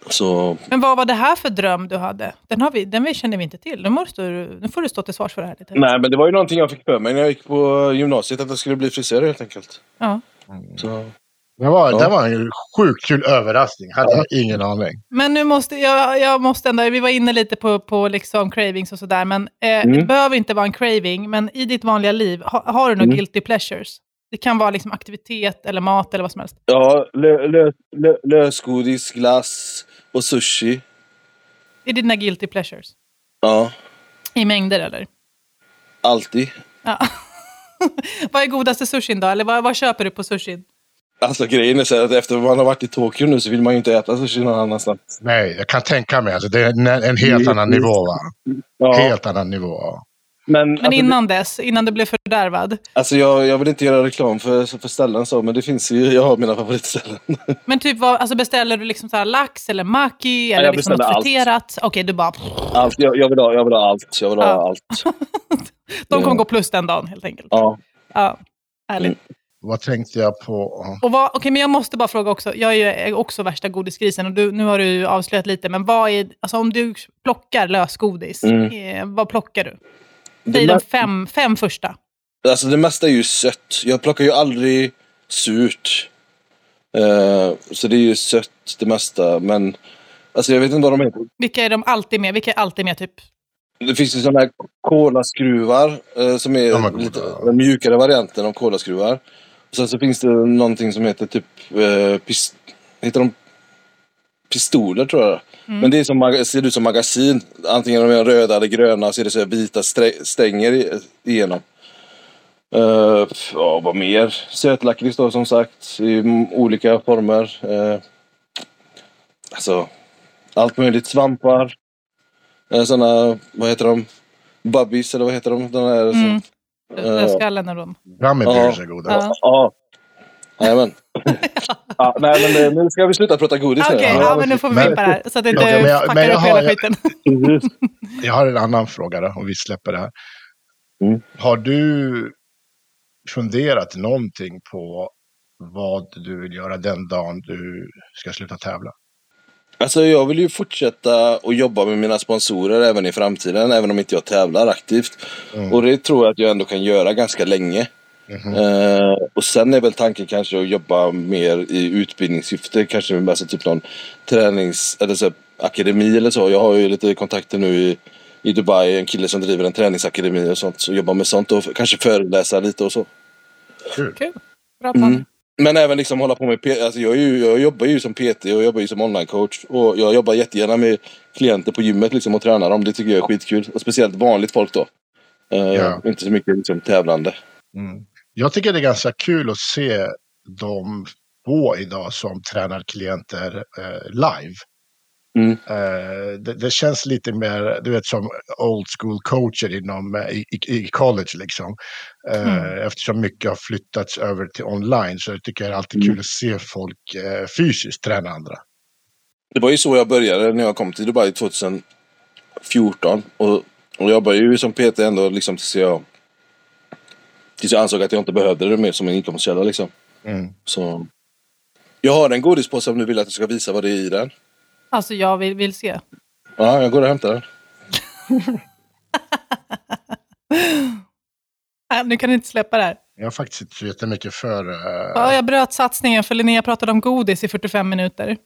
Så Men vad var det här för dröm du hade? Den, har vi, den känner vi inte till. Nu, måste nu får du stå till svars för det här lite. Nej, men det var ju någonting jag fick för mig när jag gick på gymnasiet, att jag skulle bli frisör helt enkelt. Ja. Så, Det var, Ja. det var en sjukt kul överraskning. Hade jag ingen aning. Men nu måste jag, jag måste ändå, vi var inne lite på, på liksom cravings och sådär, men eh, det Mm. behöver inte vara en craving, men i ditt vanliga liv, ha, har du några Mm. guilty pleasures? Det kan vara liksom aktivitet eller mat eller vad som helst. ja, lö, lö, lö, lösgodis, glass och sushi. Det är dina guilty pleasures. Ja, I mängder eller? alltid. Ja. <laughs> vad är godaste sushin då? Eller vad, vad köper du på sushin? Alltså grejen är så att efter man har varit i Tokyo nu så vill man ju inte äta sushi någon annanstans. Nej, jag kan tänka mig. Alltså, det är en, helt annan nivå. Va? Ja, Helt annan nivå. ja. men Men alltså, innan dess, innan du blev fördärvad. Alltså jag, jag vill inte göra reklam för, för ställen så, men det finns ju, jag har mina favoritställen. <laughs> Men typ, vad, alltså beställer du liksom så här lax eller maki eller jag liksom något friterat? Okej, du bara... Allt, jag, jag, vill ha, jag vill ha allt. Jag vill ha Ja. allt. <laughs> De kommer Ja. gå plus den dagen helt enkelt. Ja. Ja, härligt. Mm. Vad tänkte jag på? Och vad, okej, men jag måste bara fråga också. Jag är ju också värsta godisgrisen och du, nu har du ju avslöjat lite. Men vad är, alltså om du plockar lösgodis, Mm. eh, vad plockar du? Det, Säg de fem, fem första. alltså det mesta är ju sött. Jag plockar ju aldrig surt. Eh, så det är ju sött det mesta. Men alltså jag vet inte vad de heter. Vilka är de alltid med? Vilka är alltid med typ? Det finns ju sådana här kolaskruvar eh, som är goda. lite, den mjukare varianten av kolaskruvar. Sen så finns det någonting som heter typ eh, pist, heter de pistoler tror jag. Men det är som, ser ut som magasin. Antingen de är röda eller gröna så är det så vita stänger igenom. Uh, ja, vad mer? Sötlakrits då som sagt i olika former. Uh, alltså allt möjligt. Svampar. Uh, sådana, vad heter de? Bubbies eller vad heter de? Den här, Mm. Ja. Skallen och dem. Gummy Ja. bears är goda. Ja. Ja. Jajamän. ja, nej, men eh, nu ska vi sluta prata godis Okej, nu. ja, men nu får vi vimpa det här. Så att det inte Okej, men jag- fuckar jag upp hela har- skiten. Precis. <laughs> Jag har en annan fråga då, om vi släpper det här. Mm. Har du funderat någonting på vad du vill göra den dagen du ska sluta tävla? Alltså jag vill ju fortsätta att jobba med mina sponsorer även i framtiden, även om inte jag tävlar aktivt. Mm. Och det tror jag att jag ändå kan göra ganska länge. Mhm. Eh, och sen är väl tanken kanske att jobba mer i utbildningssyfte, kanske med alltså typ någon tränings eller så, akademi eller så. Jag har ju lite kontakter nu i, i Dubai, en kille som driver en träningsakademi och sånt. Så jobbar med sånt och kanske föreläsa lite och så. Kul. Kul. Bra plan. Mm. Men även liksom hålla på med P- alltså jag, ju, jag jobbar ju som PT och jobbar ju som onlinecoach. Och jag jobbar jättegärna med klienter på gymmet liksom och tränar dem. Det tycker jag är skitkul. Och speciellt vanligt folk då. Eh, Ja. Inte så mycket liksom tävlande. Mm. Jag tycker det är ganska kul att se de få idag som tränar klienter eh, live. Mm. Eh, det, det, känns lite mer, du vet som old school coacher inom, eh, i, i college liksom. Eh, mm. Eftersom mycket har flyttats över till online så jag tycker jag det är alltid mm. kul att se folk eh, fysiskt träna andra. Det var ju så jag började när jag kom till Dubai 2014. Och, och jag jobbade ju som PT ändå liksom tills jag, tills jag ansåg att jag inte behövde det mer som en inkomstkälla liksom. Mm. Så jag har en godispåse om du vill att jag ska visa vad det är i den. Alltså jag vill, vill se. Ja, jag går och hämtar den. <laughs> nu kan du inte släppa det här. Jag har faktiskt inte så jättemycket för... Uh... Ja, jag bröt satsningen för Linnea pratade om godis i 45 minuter.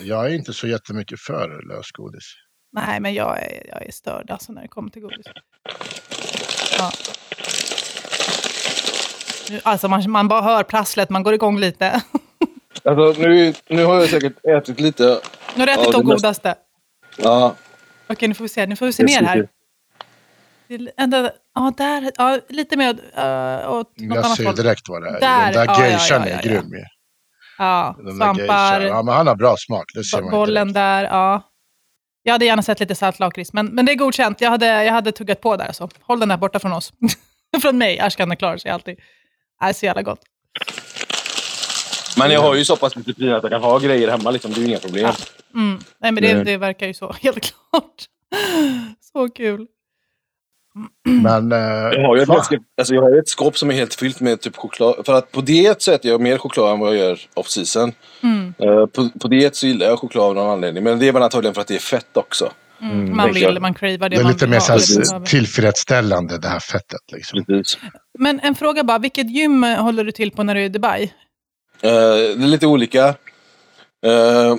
Jag är inte så jättemycket för lösgodis. Nej, men jag är, jag är störd alltså när det kommer till godis. Ja. Alltså man, man bara hör prasslet, man går igång lite. <laughs> Alltså, nu, nu har jag säkert ätit lite. Nu har du ätit de godaste? Ja. Okej, nu får vi se. Nu får vi se ner här. Ända, ja, där, ja, lite mer uh, åt något Jag ser håll. direkt vad det är. Där, Den där ja, geishan ja, ja, är grym ju. Ja, svampar. Ja, men han har bra smak. Det ser man bollen där, ja. Jag hade gärna sett lite saltlakrits, men, men det är godkänt. Jag hade, jag hade tuggat på där. Så. Håll den där borta från oss. <laughs> från mig. Ashkan klarar sig alltid. Det är så jävla gott. Men jag har ju så pass disciplin att jag kan ha grejer hemma. Liksom. Det är ju inga problem. Mm. Nej, men det, det verkar ju så, <laughs> helt klart. Så kul. <clears throat> Men, äh, jag, har ju ett, alltså jag har ett skåp som är helt fyllt med typ choklad. För att på diet så äter jag mer choklad än vad jag gör off season. Mm. Uh, på, på diet så gillar jag choklad av någon anledning. Men det är väl antagligen för att det är fett också. Mm. mm. Man vill, man cravar det. Det är man lite mer så tillfredsställande det här fettet. Liksom. Men en fråga bara, vilket gym håller du till på när du är i Dubai? Uh, det är lite olika. Uh,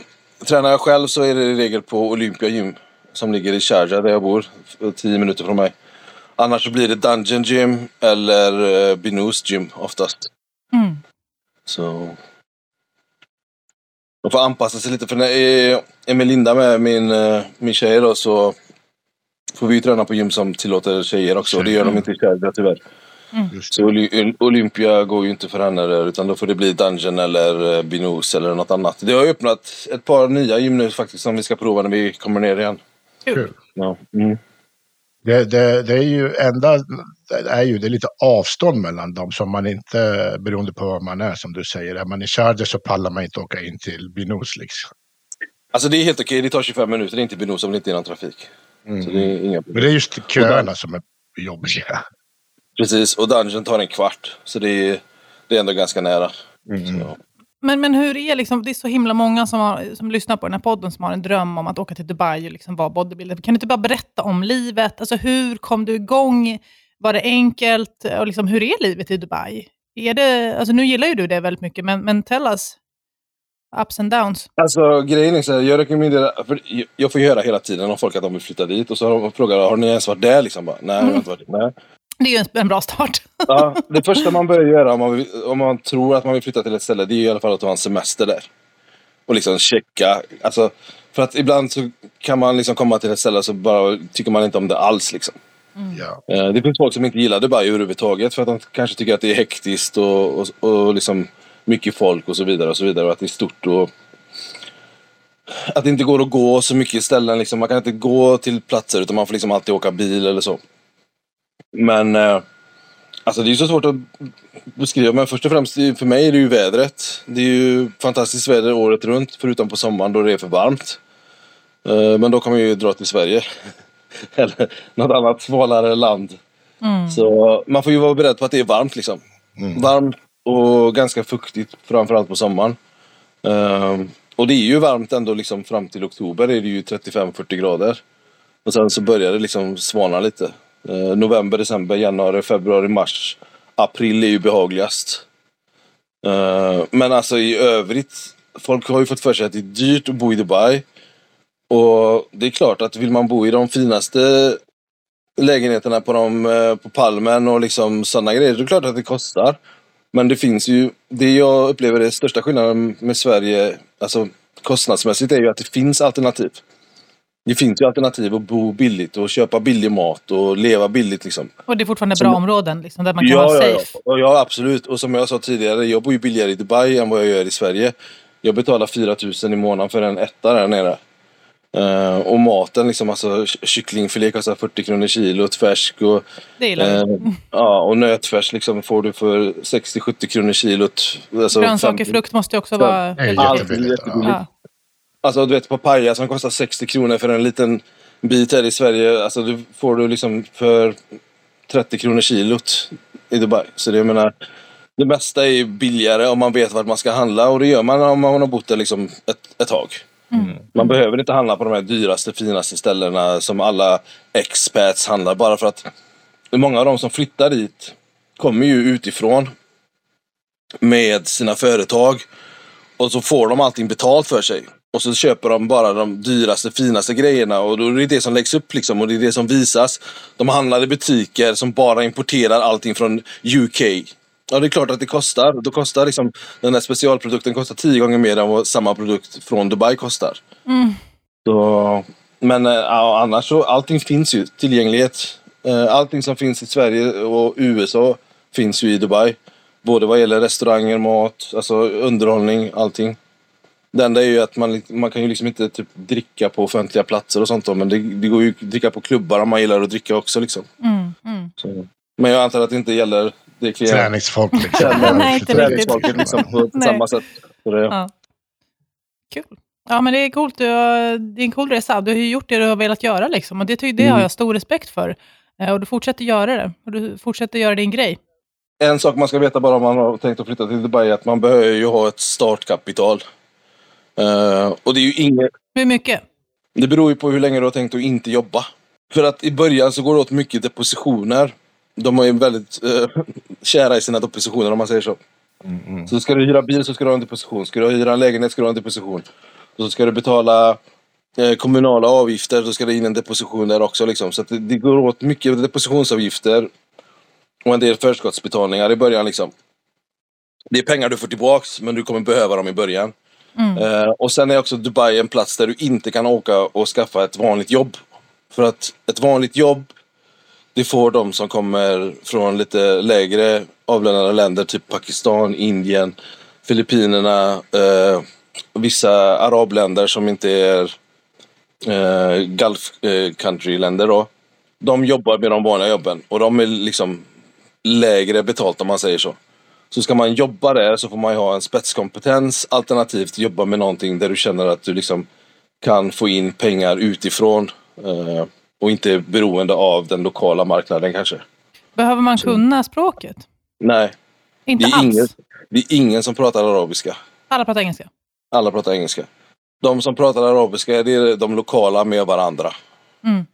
tränar jag själv så är det i regel på Olympia gym som ligger i Sharjah där jag bor, tio minuter från mig. Annars så blir det Dungeon Gym eller uh, Binus Gym oftast. Mm. Så... Man får anpassa sig lite för när jag är med Linda med min, min tjej då så får vi träna på gym som tillåter tjejer också. Och det gör de inte i Sharjah tyvärr. Mm. Så Olympia går ju inte för henne där, utan då får det bli Dungeon eller eh, Binus eller något annat. Det har ju öppnat ett par nya gym nu faktiskt som vi ska prova när vi kommer ner igen. Kul. Ja. Mm. Det, det, det, är ju enda, det är ju det är lite avstånd mellan dem som man inte, beroende på var man är som du säger, är man i Charger så pallar man inte åka in till Binus liksom. Alltså det är helt okej, det tar 25 minuter in till Binus om det inte är någon trafik. Mm. Så det är inga Men det är just köerna som är jobbiga. Precis, och Dungeon tar en kvart. Så det är, det är ändå ganska nära. Mm. Men, men hur är liksom, det är så himla många som, har, som lyssnar på den här podden som har en dröm om att åka till Dubai och liksom vara bodybuilder. Kan du inte bara berätta om livet? Alltså hur kom du igång? Var det enkelt? Och liksom, hur är livet i Dubai? Är det, alltså nu gillar ju du det väldigt mycket, men, men tell us. Ups and downs. Alltså grejen är så här, jag rekommenderar, för jag får ju höra hela tiden om folk att de vill flytta dit och så frågar de, har ni ens varit där? Liksom bara, nej, mm. jag har inte varit där. Det är ju en bra start. ja, <laughs> det första man börjar göra om man, vill, om man tror att man vill flytta till ett ställe, det är i alla fall att ha en semester där. Och liksom checka. Alltså, för att ibland så kan man liksom komma till ett ställe så bara tycker man inte om det alls. Liksom. Mm. Ja. Eh, det finns folk som inte gillar Dubai överhuvudtaget för att de kanske tycker att det är hektiskt och, och, och liksom mycket folk och så vidare. Och så vidare och att det är stort och att det inte går att gå så mycket ställen. Liksom. Man kan inte gå till platser utan man får liksom alltid åka bil eller så. Men eh, alltså det är så svårt att beskriva. Men först och främst för mig är det ju vädret. Det är ju fantastiskt väder året runt förutom på sommaren då det är för varmt. Eh, men då kan man ju dra till Sverige. <laughs> Eller något annat svalare land. Mm. Så man får ju vara beredd på att det är varmt liksom. Mm. Varmt och ganska fuktigt framförallt på sommaren. Uh, och det är ju varmt ändå liksom fram till oktober är det ju 35-40 grader. Och sen så börjar det liksom svalna lite. Eh, november, december, januari, februari, mars. April är ju behagligast. Eh, men alltså i övrigt. Folk har ju fått för sig att det är dyrt att bo i Dubai. Och det är klart att vill man bo i de finaste lägenheterna på, de, eh, på Palmen och liksom sådana grejer. Det är klart att det kostar. Men det finns ju, det jag upplever är största skillnaden med Sverige, alltså kostnadsmässigt, är ju att det finns alternativ. Det finns ju alternativ att bo billigt och köpa billig mat och leva billigt liksom. Och det är fortfarande Som- bra områden liksom, där man kan Ja, vara ja, safe. ja. ja, absolut. Och som jag sa tidigare, jag bor ju billigare i Dubai än vad jag gör i Sverige. Jag betalar 4 000 i månaden för en etta där nere. Eh, och maten, liksom, alltså ky- kycklingfilé kostar 40 kronor kilot, färsk och, eh, ja, och nötfärs liksom får du för 60-70 kronor kilot. Alltså Grönsaker, 50 frukt måste ju också vara... Är Allt jättebilligt. jättebilligt. Ja. Alltså du vet papaya som kostar 60 kronor för en liten bit här i Sverige. Alltså du får du liksom för 30 kronor kilot i Dubai. Så det jag menar, det mesta är ju billigare om man vet vart man ska handla och det gör man om man har bott där liksom ett, ett tag. Man behöver inte handla på de här dyraste, finaste ställena som alla expats handlar bara för att många av de som flyttar dit kommer ju utifrån med sina företag och så får de allting betalt för sig. Och så köper de bara de dyraste, finaste grejerna och då är det det som läggs upp liksom och det är det som visas. De handlar i butiker som bara importerar allting från UK. Ja, det är klart att det kostar. Då kostar liksom, den här specialprodukten kostar tio gånger mer än vad samma produkt från Dubai kostar. Så, men eh, ja, annars så, allting finns ju. Tillgänglighet. Eh, Allting som finns i Sverige och USA finns ju i Dubai. Både vad gäller restauranger, mat, alltså underhållning, allting. Det enda är ju att man, man kan ju liksom inte typ dricka på offentliga platser och sånt då, men det, det går ju att dricka på klubbar om man gillar att dricka också liksom. Mm, mm. Så. Men jag antar att det inte gäller det klient- Träningsfolk liksom. <laughs> Nej, inte träningsfolket liksom på Nej. samma sätt. Så det, Ja. Kul. Ja, men det är coolt. Du har, det är en cool resa. Du har ju gjort det du har velat göra liksom. Och det, det har Mm. jag stor respekt för. Eh, Och du fortsätter göra det. Och du fortsätter göra din grej. En sak man ska veta bara om man har tänkt att flytta till Dubai är att man behöver ju ha ett startkapital. Eh, och det är ju inget... Hur mycket? Det beror ju på hur länge du har tänkt att inte jobba. För att i början så går det åt mycket depositioner. De är ju väldigt eh, <laughs> kära i sina depositioner om man säger så. Så ska du hyra bil så ska du ha en deposition. Ska du hyra en lägenhet ska du ha en deposition. Och så ska du betala eh, kommunala avgifter så ska det in en deposition där också. Liksom. Så att det, det går åt mycket depositionsavgifter och en del förskottsbetalningar i början. Liksom. Det är pengar du får tillbaks men du kommer behöva dem i början. Mm. Eh, och sen är också Dubai en plats där du inte kan åka och skaffa ett vanligt jobb. För att ett vanligt jobb det får de som kommer från lite lägre avlönade länder, typ Pakistan, Indien, Filippinerna, eh, vissa arabländer som inte är eh, Gulf eh, country-länder då. De jobbar med de vanliga jobben och de är liksom lägre betalt om man säger så. Så ska man jobba där så får man ha en spetskompetens alternativt jobba med någonting där du känner att du liksom kan få in pengar utifrån eh, och inte är beroende av den lokala marknaden kanske. Behöver man kunna språket? Nej, det Inte är, alls. ingen, det är ingen som pratar arabiska. Alla pratar engelska. Alla pratar engelska. De som pratar arabiska det är de lokala med varandra. Mm.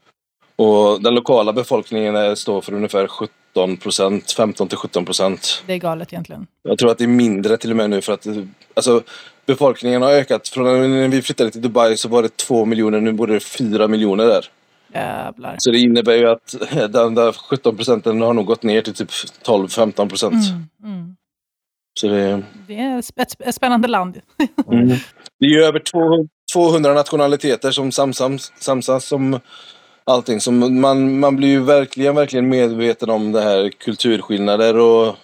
Och den lokala befolkningen är- står för ungefär 17 procent, 15 till 17 procent. Det är galet egentligen. Jag tror att det är mindre till och med nu för att alltså, befolkningen har ökat. Från när vi flyttade till Dubai så var det 2 miljoner, nu bor det 4 miljoner där. Jävlar. Så det innebär ju att <laughs> den där 17 procenten har nog gått ner till typ 12-15 procent. Mm, mm. Så det, Det är ett sp- ett spännande land. mm. det är ju över 200, 200 nationaliteter som samsas som allting. Så man, man blir ju verkligen, verkligen medveten om det här kulturskillnader och,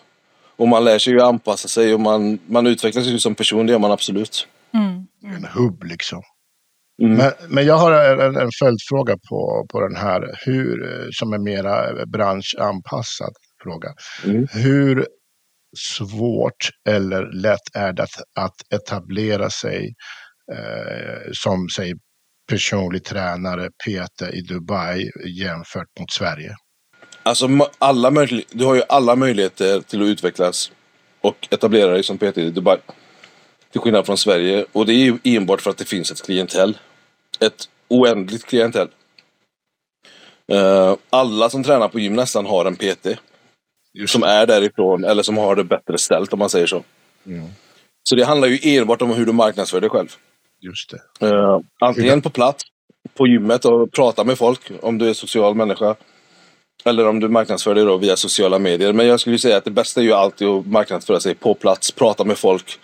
och man lär sig ju anpassa sig och man, man utvecklas ju som person, det gör man absolut. Mm. En hubb liksom. Mm. Men, men jag har en, en följdfråga på, på den här, hur, som är mera branschanpassad fråga. Mm. Hur svårt eller lätt är det att, att etablera sig eh, som säg personlig tränare, PT i Dubai jämfört mot Sverige? Alltså alla du har ju alla möjligheter till att utvecklas och etablera dig som PT i Dubai. Till skillnad från Sverige. Och det är ju enbart för att det finns ett klientell. Ett oändligt klientell. Eh, alla som tränar på gym nästan har en PT. Som är därifrån eller som har det bättre ställt om man säger så. Mm. Så det handlar ju enbart om hur du marknadsför dig själv. Just det. Uh, antingen på plats, på gymmet och prata med folk om du är social människa. Eller om du marknadsför dig då via sociala medier. Men jag skulle säga att det bästa är ju alltid att marknadsföra sig på plats, prata med folk.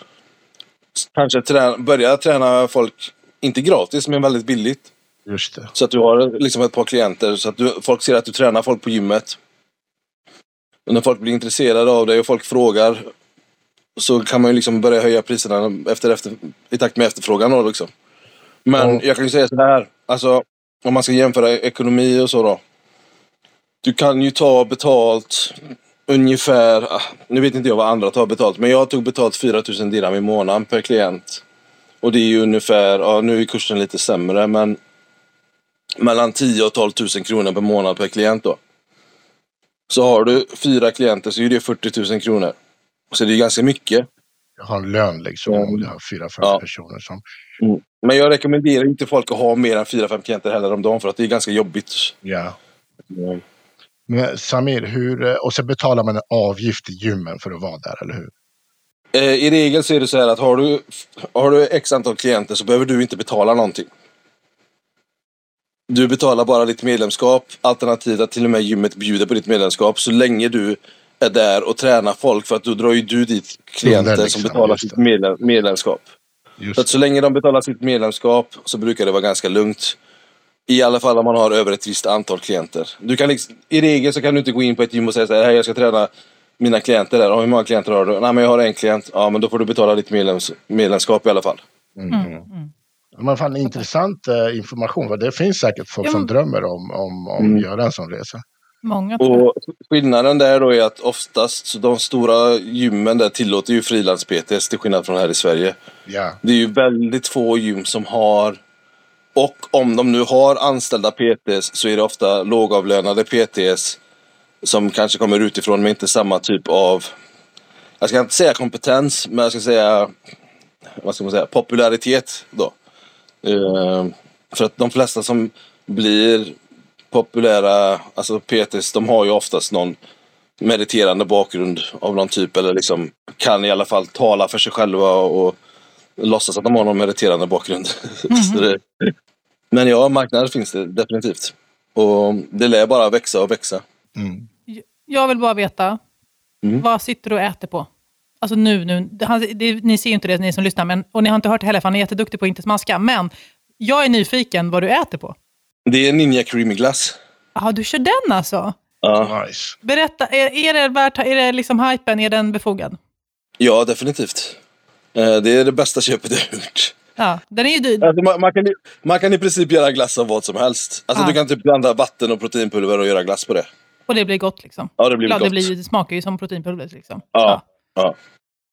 Kanske träna, börja träna folk, inte gratis men väldigt billigt. Just det. Så att du har liksom ett par klienter, så att du, folk ser att du tränar folk på gymmet. Och när folk blir intresserade av dig och folk frågar så kan man ju liksom börja höja priserna efter, efter, i takt med efterfrågan. Då, liksom. Men Ja. jag kan ju säga så här, alltså, om man ska jämföra ekonomi och så då. Du kan ju ta betalt ungefär, ah, nu vet inte jag vad andra tar betalt, men jag tog betalt 4000 dirham i månaden per klient. Och det är ju ungefär, ja nu är kursen lite sämre, men mellan 10 och 12 000 kronor per månad per klient då. Så har du fyra klienter så är det 40 000 kronor. Så det är ganska mycket. Jag har en lön liksom Mm. du har fyra, fem Ja. personer som... Men jag rekommenderar inte folk att ha mer än fyra, fem klienter heller om dagen för att det är ganska jobbigt. Ja. Men Samir, hur, eh, och så betalar man en avgift i gymmen för att vara där, eller hur? Eh, I regel så är det så här att har du, har du x antal klienter så behöver du inte betala någonting. Du betalar bara ditt medlemskap, alternativt att till och med gymmet bjuder på ditt medlemskap så länge du är där och tränar folk för att då drar ju du dit klienter Kunder, liksom, som betalar sitt medlem, medlemskap. Just Så att så länge de betalar sitt medlemskap så brukar det vara ganska lugnt. I alla fall om man har över ett visst antal klienter. Du kan liksom, I regel så kan du inte gå in på ett gym och säga så här, "Hej, jag ska träna mina klienter där. "Ja, Hur många klienter har du? Nej men jag har en klient. Ja men då får du betala ditt medlems, medlemskap i alla fall. Mm. Mm. Mm. Men fan intressant eh, information. för Det finns säkert folk Ja, som drömmer om, om, om Mm. att göra en sån resa. Många. Och skillnaden där då är att oftast så de stora gymmen där tillåter ju frilans-PTs till skillnad från här i Sverige. Ja, Det är ju väldigt få gym som har och om de nu har anställda PTs så är det ofta lågavlönade PTs som kanske kommer utifrån med inte samma typ av, jag ska inte säga kompetens, men jag ska säga, vad ska man säga, popularitet då. Eh, för att de flesta som blir populära, alltså PTs, de har ju oftast någon mediterande bakgrund av någon typ eller liksom kan i alla fall tala för sig själva och låtsas att de har någon mediterande bakgrund. <laughs> Så det, men ja, marknaden finns det definitivt. Och det lär bara växa och växa. mm. Jag vill bara veta, Mm. vad sitter du och äter på? Alltså nu, nu han, det, ni ser ju inte det, ni som lyssnar, men, och ni har inte hört det heller, för han är jätteduktig på att inte smaska. Men jag är nyfiken vad du äter på. Det är Ninja Creamy Glass. Ja, du kör den alltså? Ja, nice. Berätta, är, är det värt, är det liksom hypen, är den befogad? ja definitivt. Eh, Det är det bästa köpet jag har gjort. Ja, den är ju dyr. Alltså, man, man, kan, man kan i princip göra glass av vad som helst. Alltså, Ja. Du kan typ blanda vatten och proteinpulver och göra glass på det. Och det blir gott liksom. Ja, det blir ja, gott. det, blir, det smakar ju som proteinpulver liksom. Ja, ja.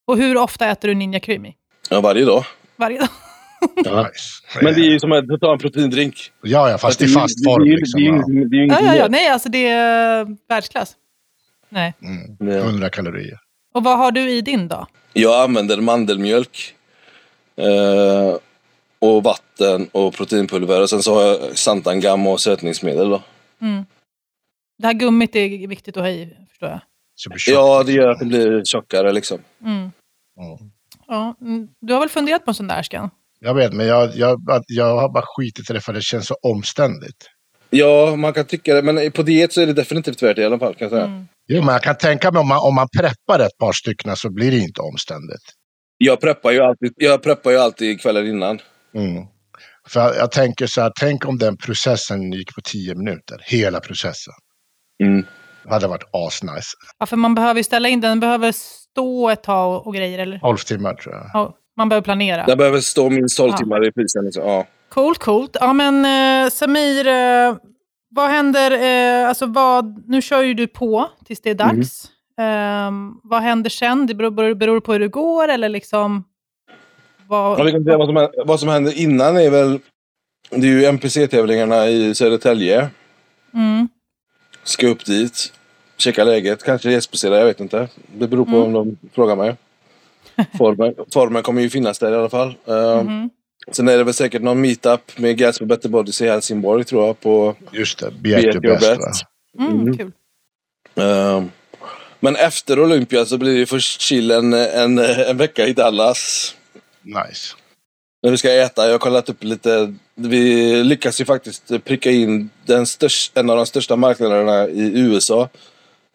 Och hur ofta äter du Ninja Creamy? Ja, varje dag. Varje dag? Ja. nice. Men det är ju som att ta en proteindrink. Ja, ja, fast i Det fast form. det är ju- Liksom, det det Ja, ja, ja, nej, alltså det är världsklass. Nej. mm. Ja. 100 kalorier. Och vad har du i din då? Jag använder mandelmjölk. Eh, och vatten och proteinpulver. Och sen så har jag santangam och sötningsmedel. Då. Mm. Det här gummit är viktigt att ha i, förstår jag. Ja, det gör att det blir tjockare liksom. Mm. Mm. Ja, mm, du har väl funderat på en sån där, Skan? Jag vet, men jag, jag, jag har bara skitit i det för det känns så omständigt. Ja, man kan tycka det. Men på diet så är det definitivt värt det i alla fall. Kan jag säga. Mm. Jo, men jag kan tänka mig om man, om man preppar ett par stycken så blir det inte omständigt. Jag preppar ju alltid, jag preppar ju alltid kvällen innan. Mm. För jag, jag tänker så här, tänk om den processen gick på tio minuter. Hela processen. Mm. Det hade varit asnice. Ja, för man behöver ju ställa in den, den behöver stå ett tag och, grejer, eller? 12 timmar tror jag. Ja, man behöver planera. Den behöver stå minst 12 Ja. timmar i prisen. Liksom. Ja. Coolt, coolt. Ja, men eh, Samir, eh, vad händer? Eh, alltså vad, nu kör ju du på tills det är dags. Ehm, vad händer sen? Det beror, beror, på hur det går, eller liksom... Vad, Jag vet inte vad som, vad som händer innan är väl... Det är ju NPC-tävlingarna i Södertälje. mm, Ska upp dit. Checka läget. Kanske gästspeciella, jag vet inte. Det beror på Mm. om de frågar mig. Formen, formen kommer ju finnas där i alla fall. Uh, mhm. Sen är det väl säkert någon meetup med Gas for Better Bodies i Helsingborg tror jag. På, Just det, Be be at at your best. Mm, Mm. Kul. Ehm, men efter Olympia så blir det först chill en, en, en vecka i Dallas. Nice. När vi ska äta. Jag har kollat upp lite. Vi lyckas ju faktiskt pricka in den största, en av de största marknaderna i USA.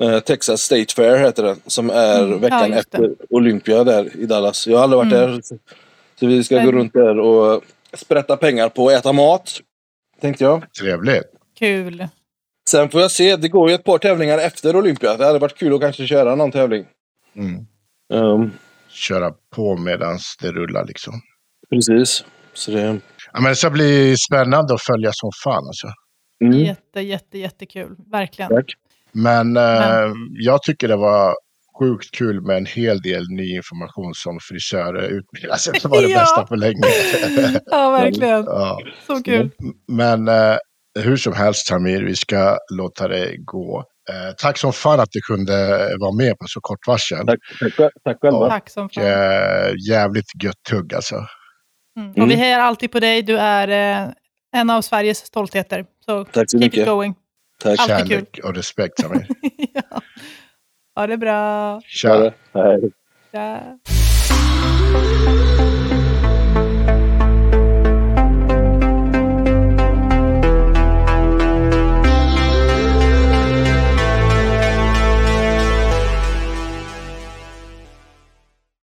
Eh, Texas State Fair heter den. Som är Mm, veckan ja, efter Olympia där i Dallas. Jag har aldrig varit Mm. där. Så, så vi ska Men- gå runt där och sprätta pengar på att äta mat. tänkte jag. Trevligt. Kul. Sen får jag se. Det går ju ett par tävlingar efter Olympia. Det hade varit kul att kanske köra någon tävling. Mm. Um, Köra på medan det rullar liksom. precis. Så det... Ja, men det ska bli spännande att följa som fan alltså. Mm. Jätte, jätte, jättekul. Verkligen. Tack. Men eh, jag tycker det var sjukt kul med en hel del ny information som frisörer utbildar sig. Det var det Ja. bästa på länge. <laughs> Ja, verkligen. ja. Så kul. Men eh, hur som helst Samir, vi ska låta det gå. Eh, tack som fan att du kunde vara med på så kort varsel. Tack, tack, tack själva. Tack som fan. eh, jävligt gött tugg alltså. Mm. Och vi hejar alltid på dig. Du är eh, en av Sveriges stoltheter. Så Tack så keep it mycket. going. Tack. Kärlek kul. och respekt Samir. <laughs> ja. Ha det bra. Kör. Hej. Tja.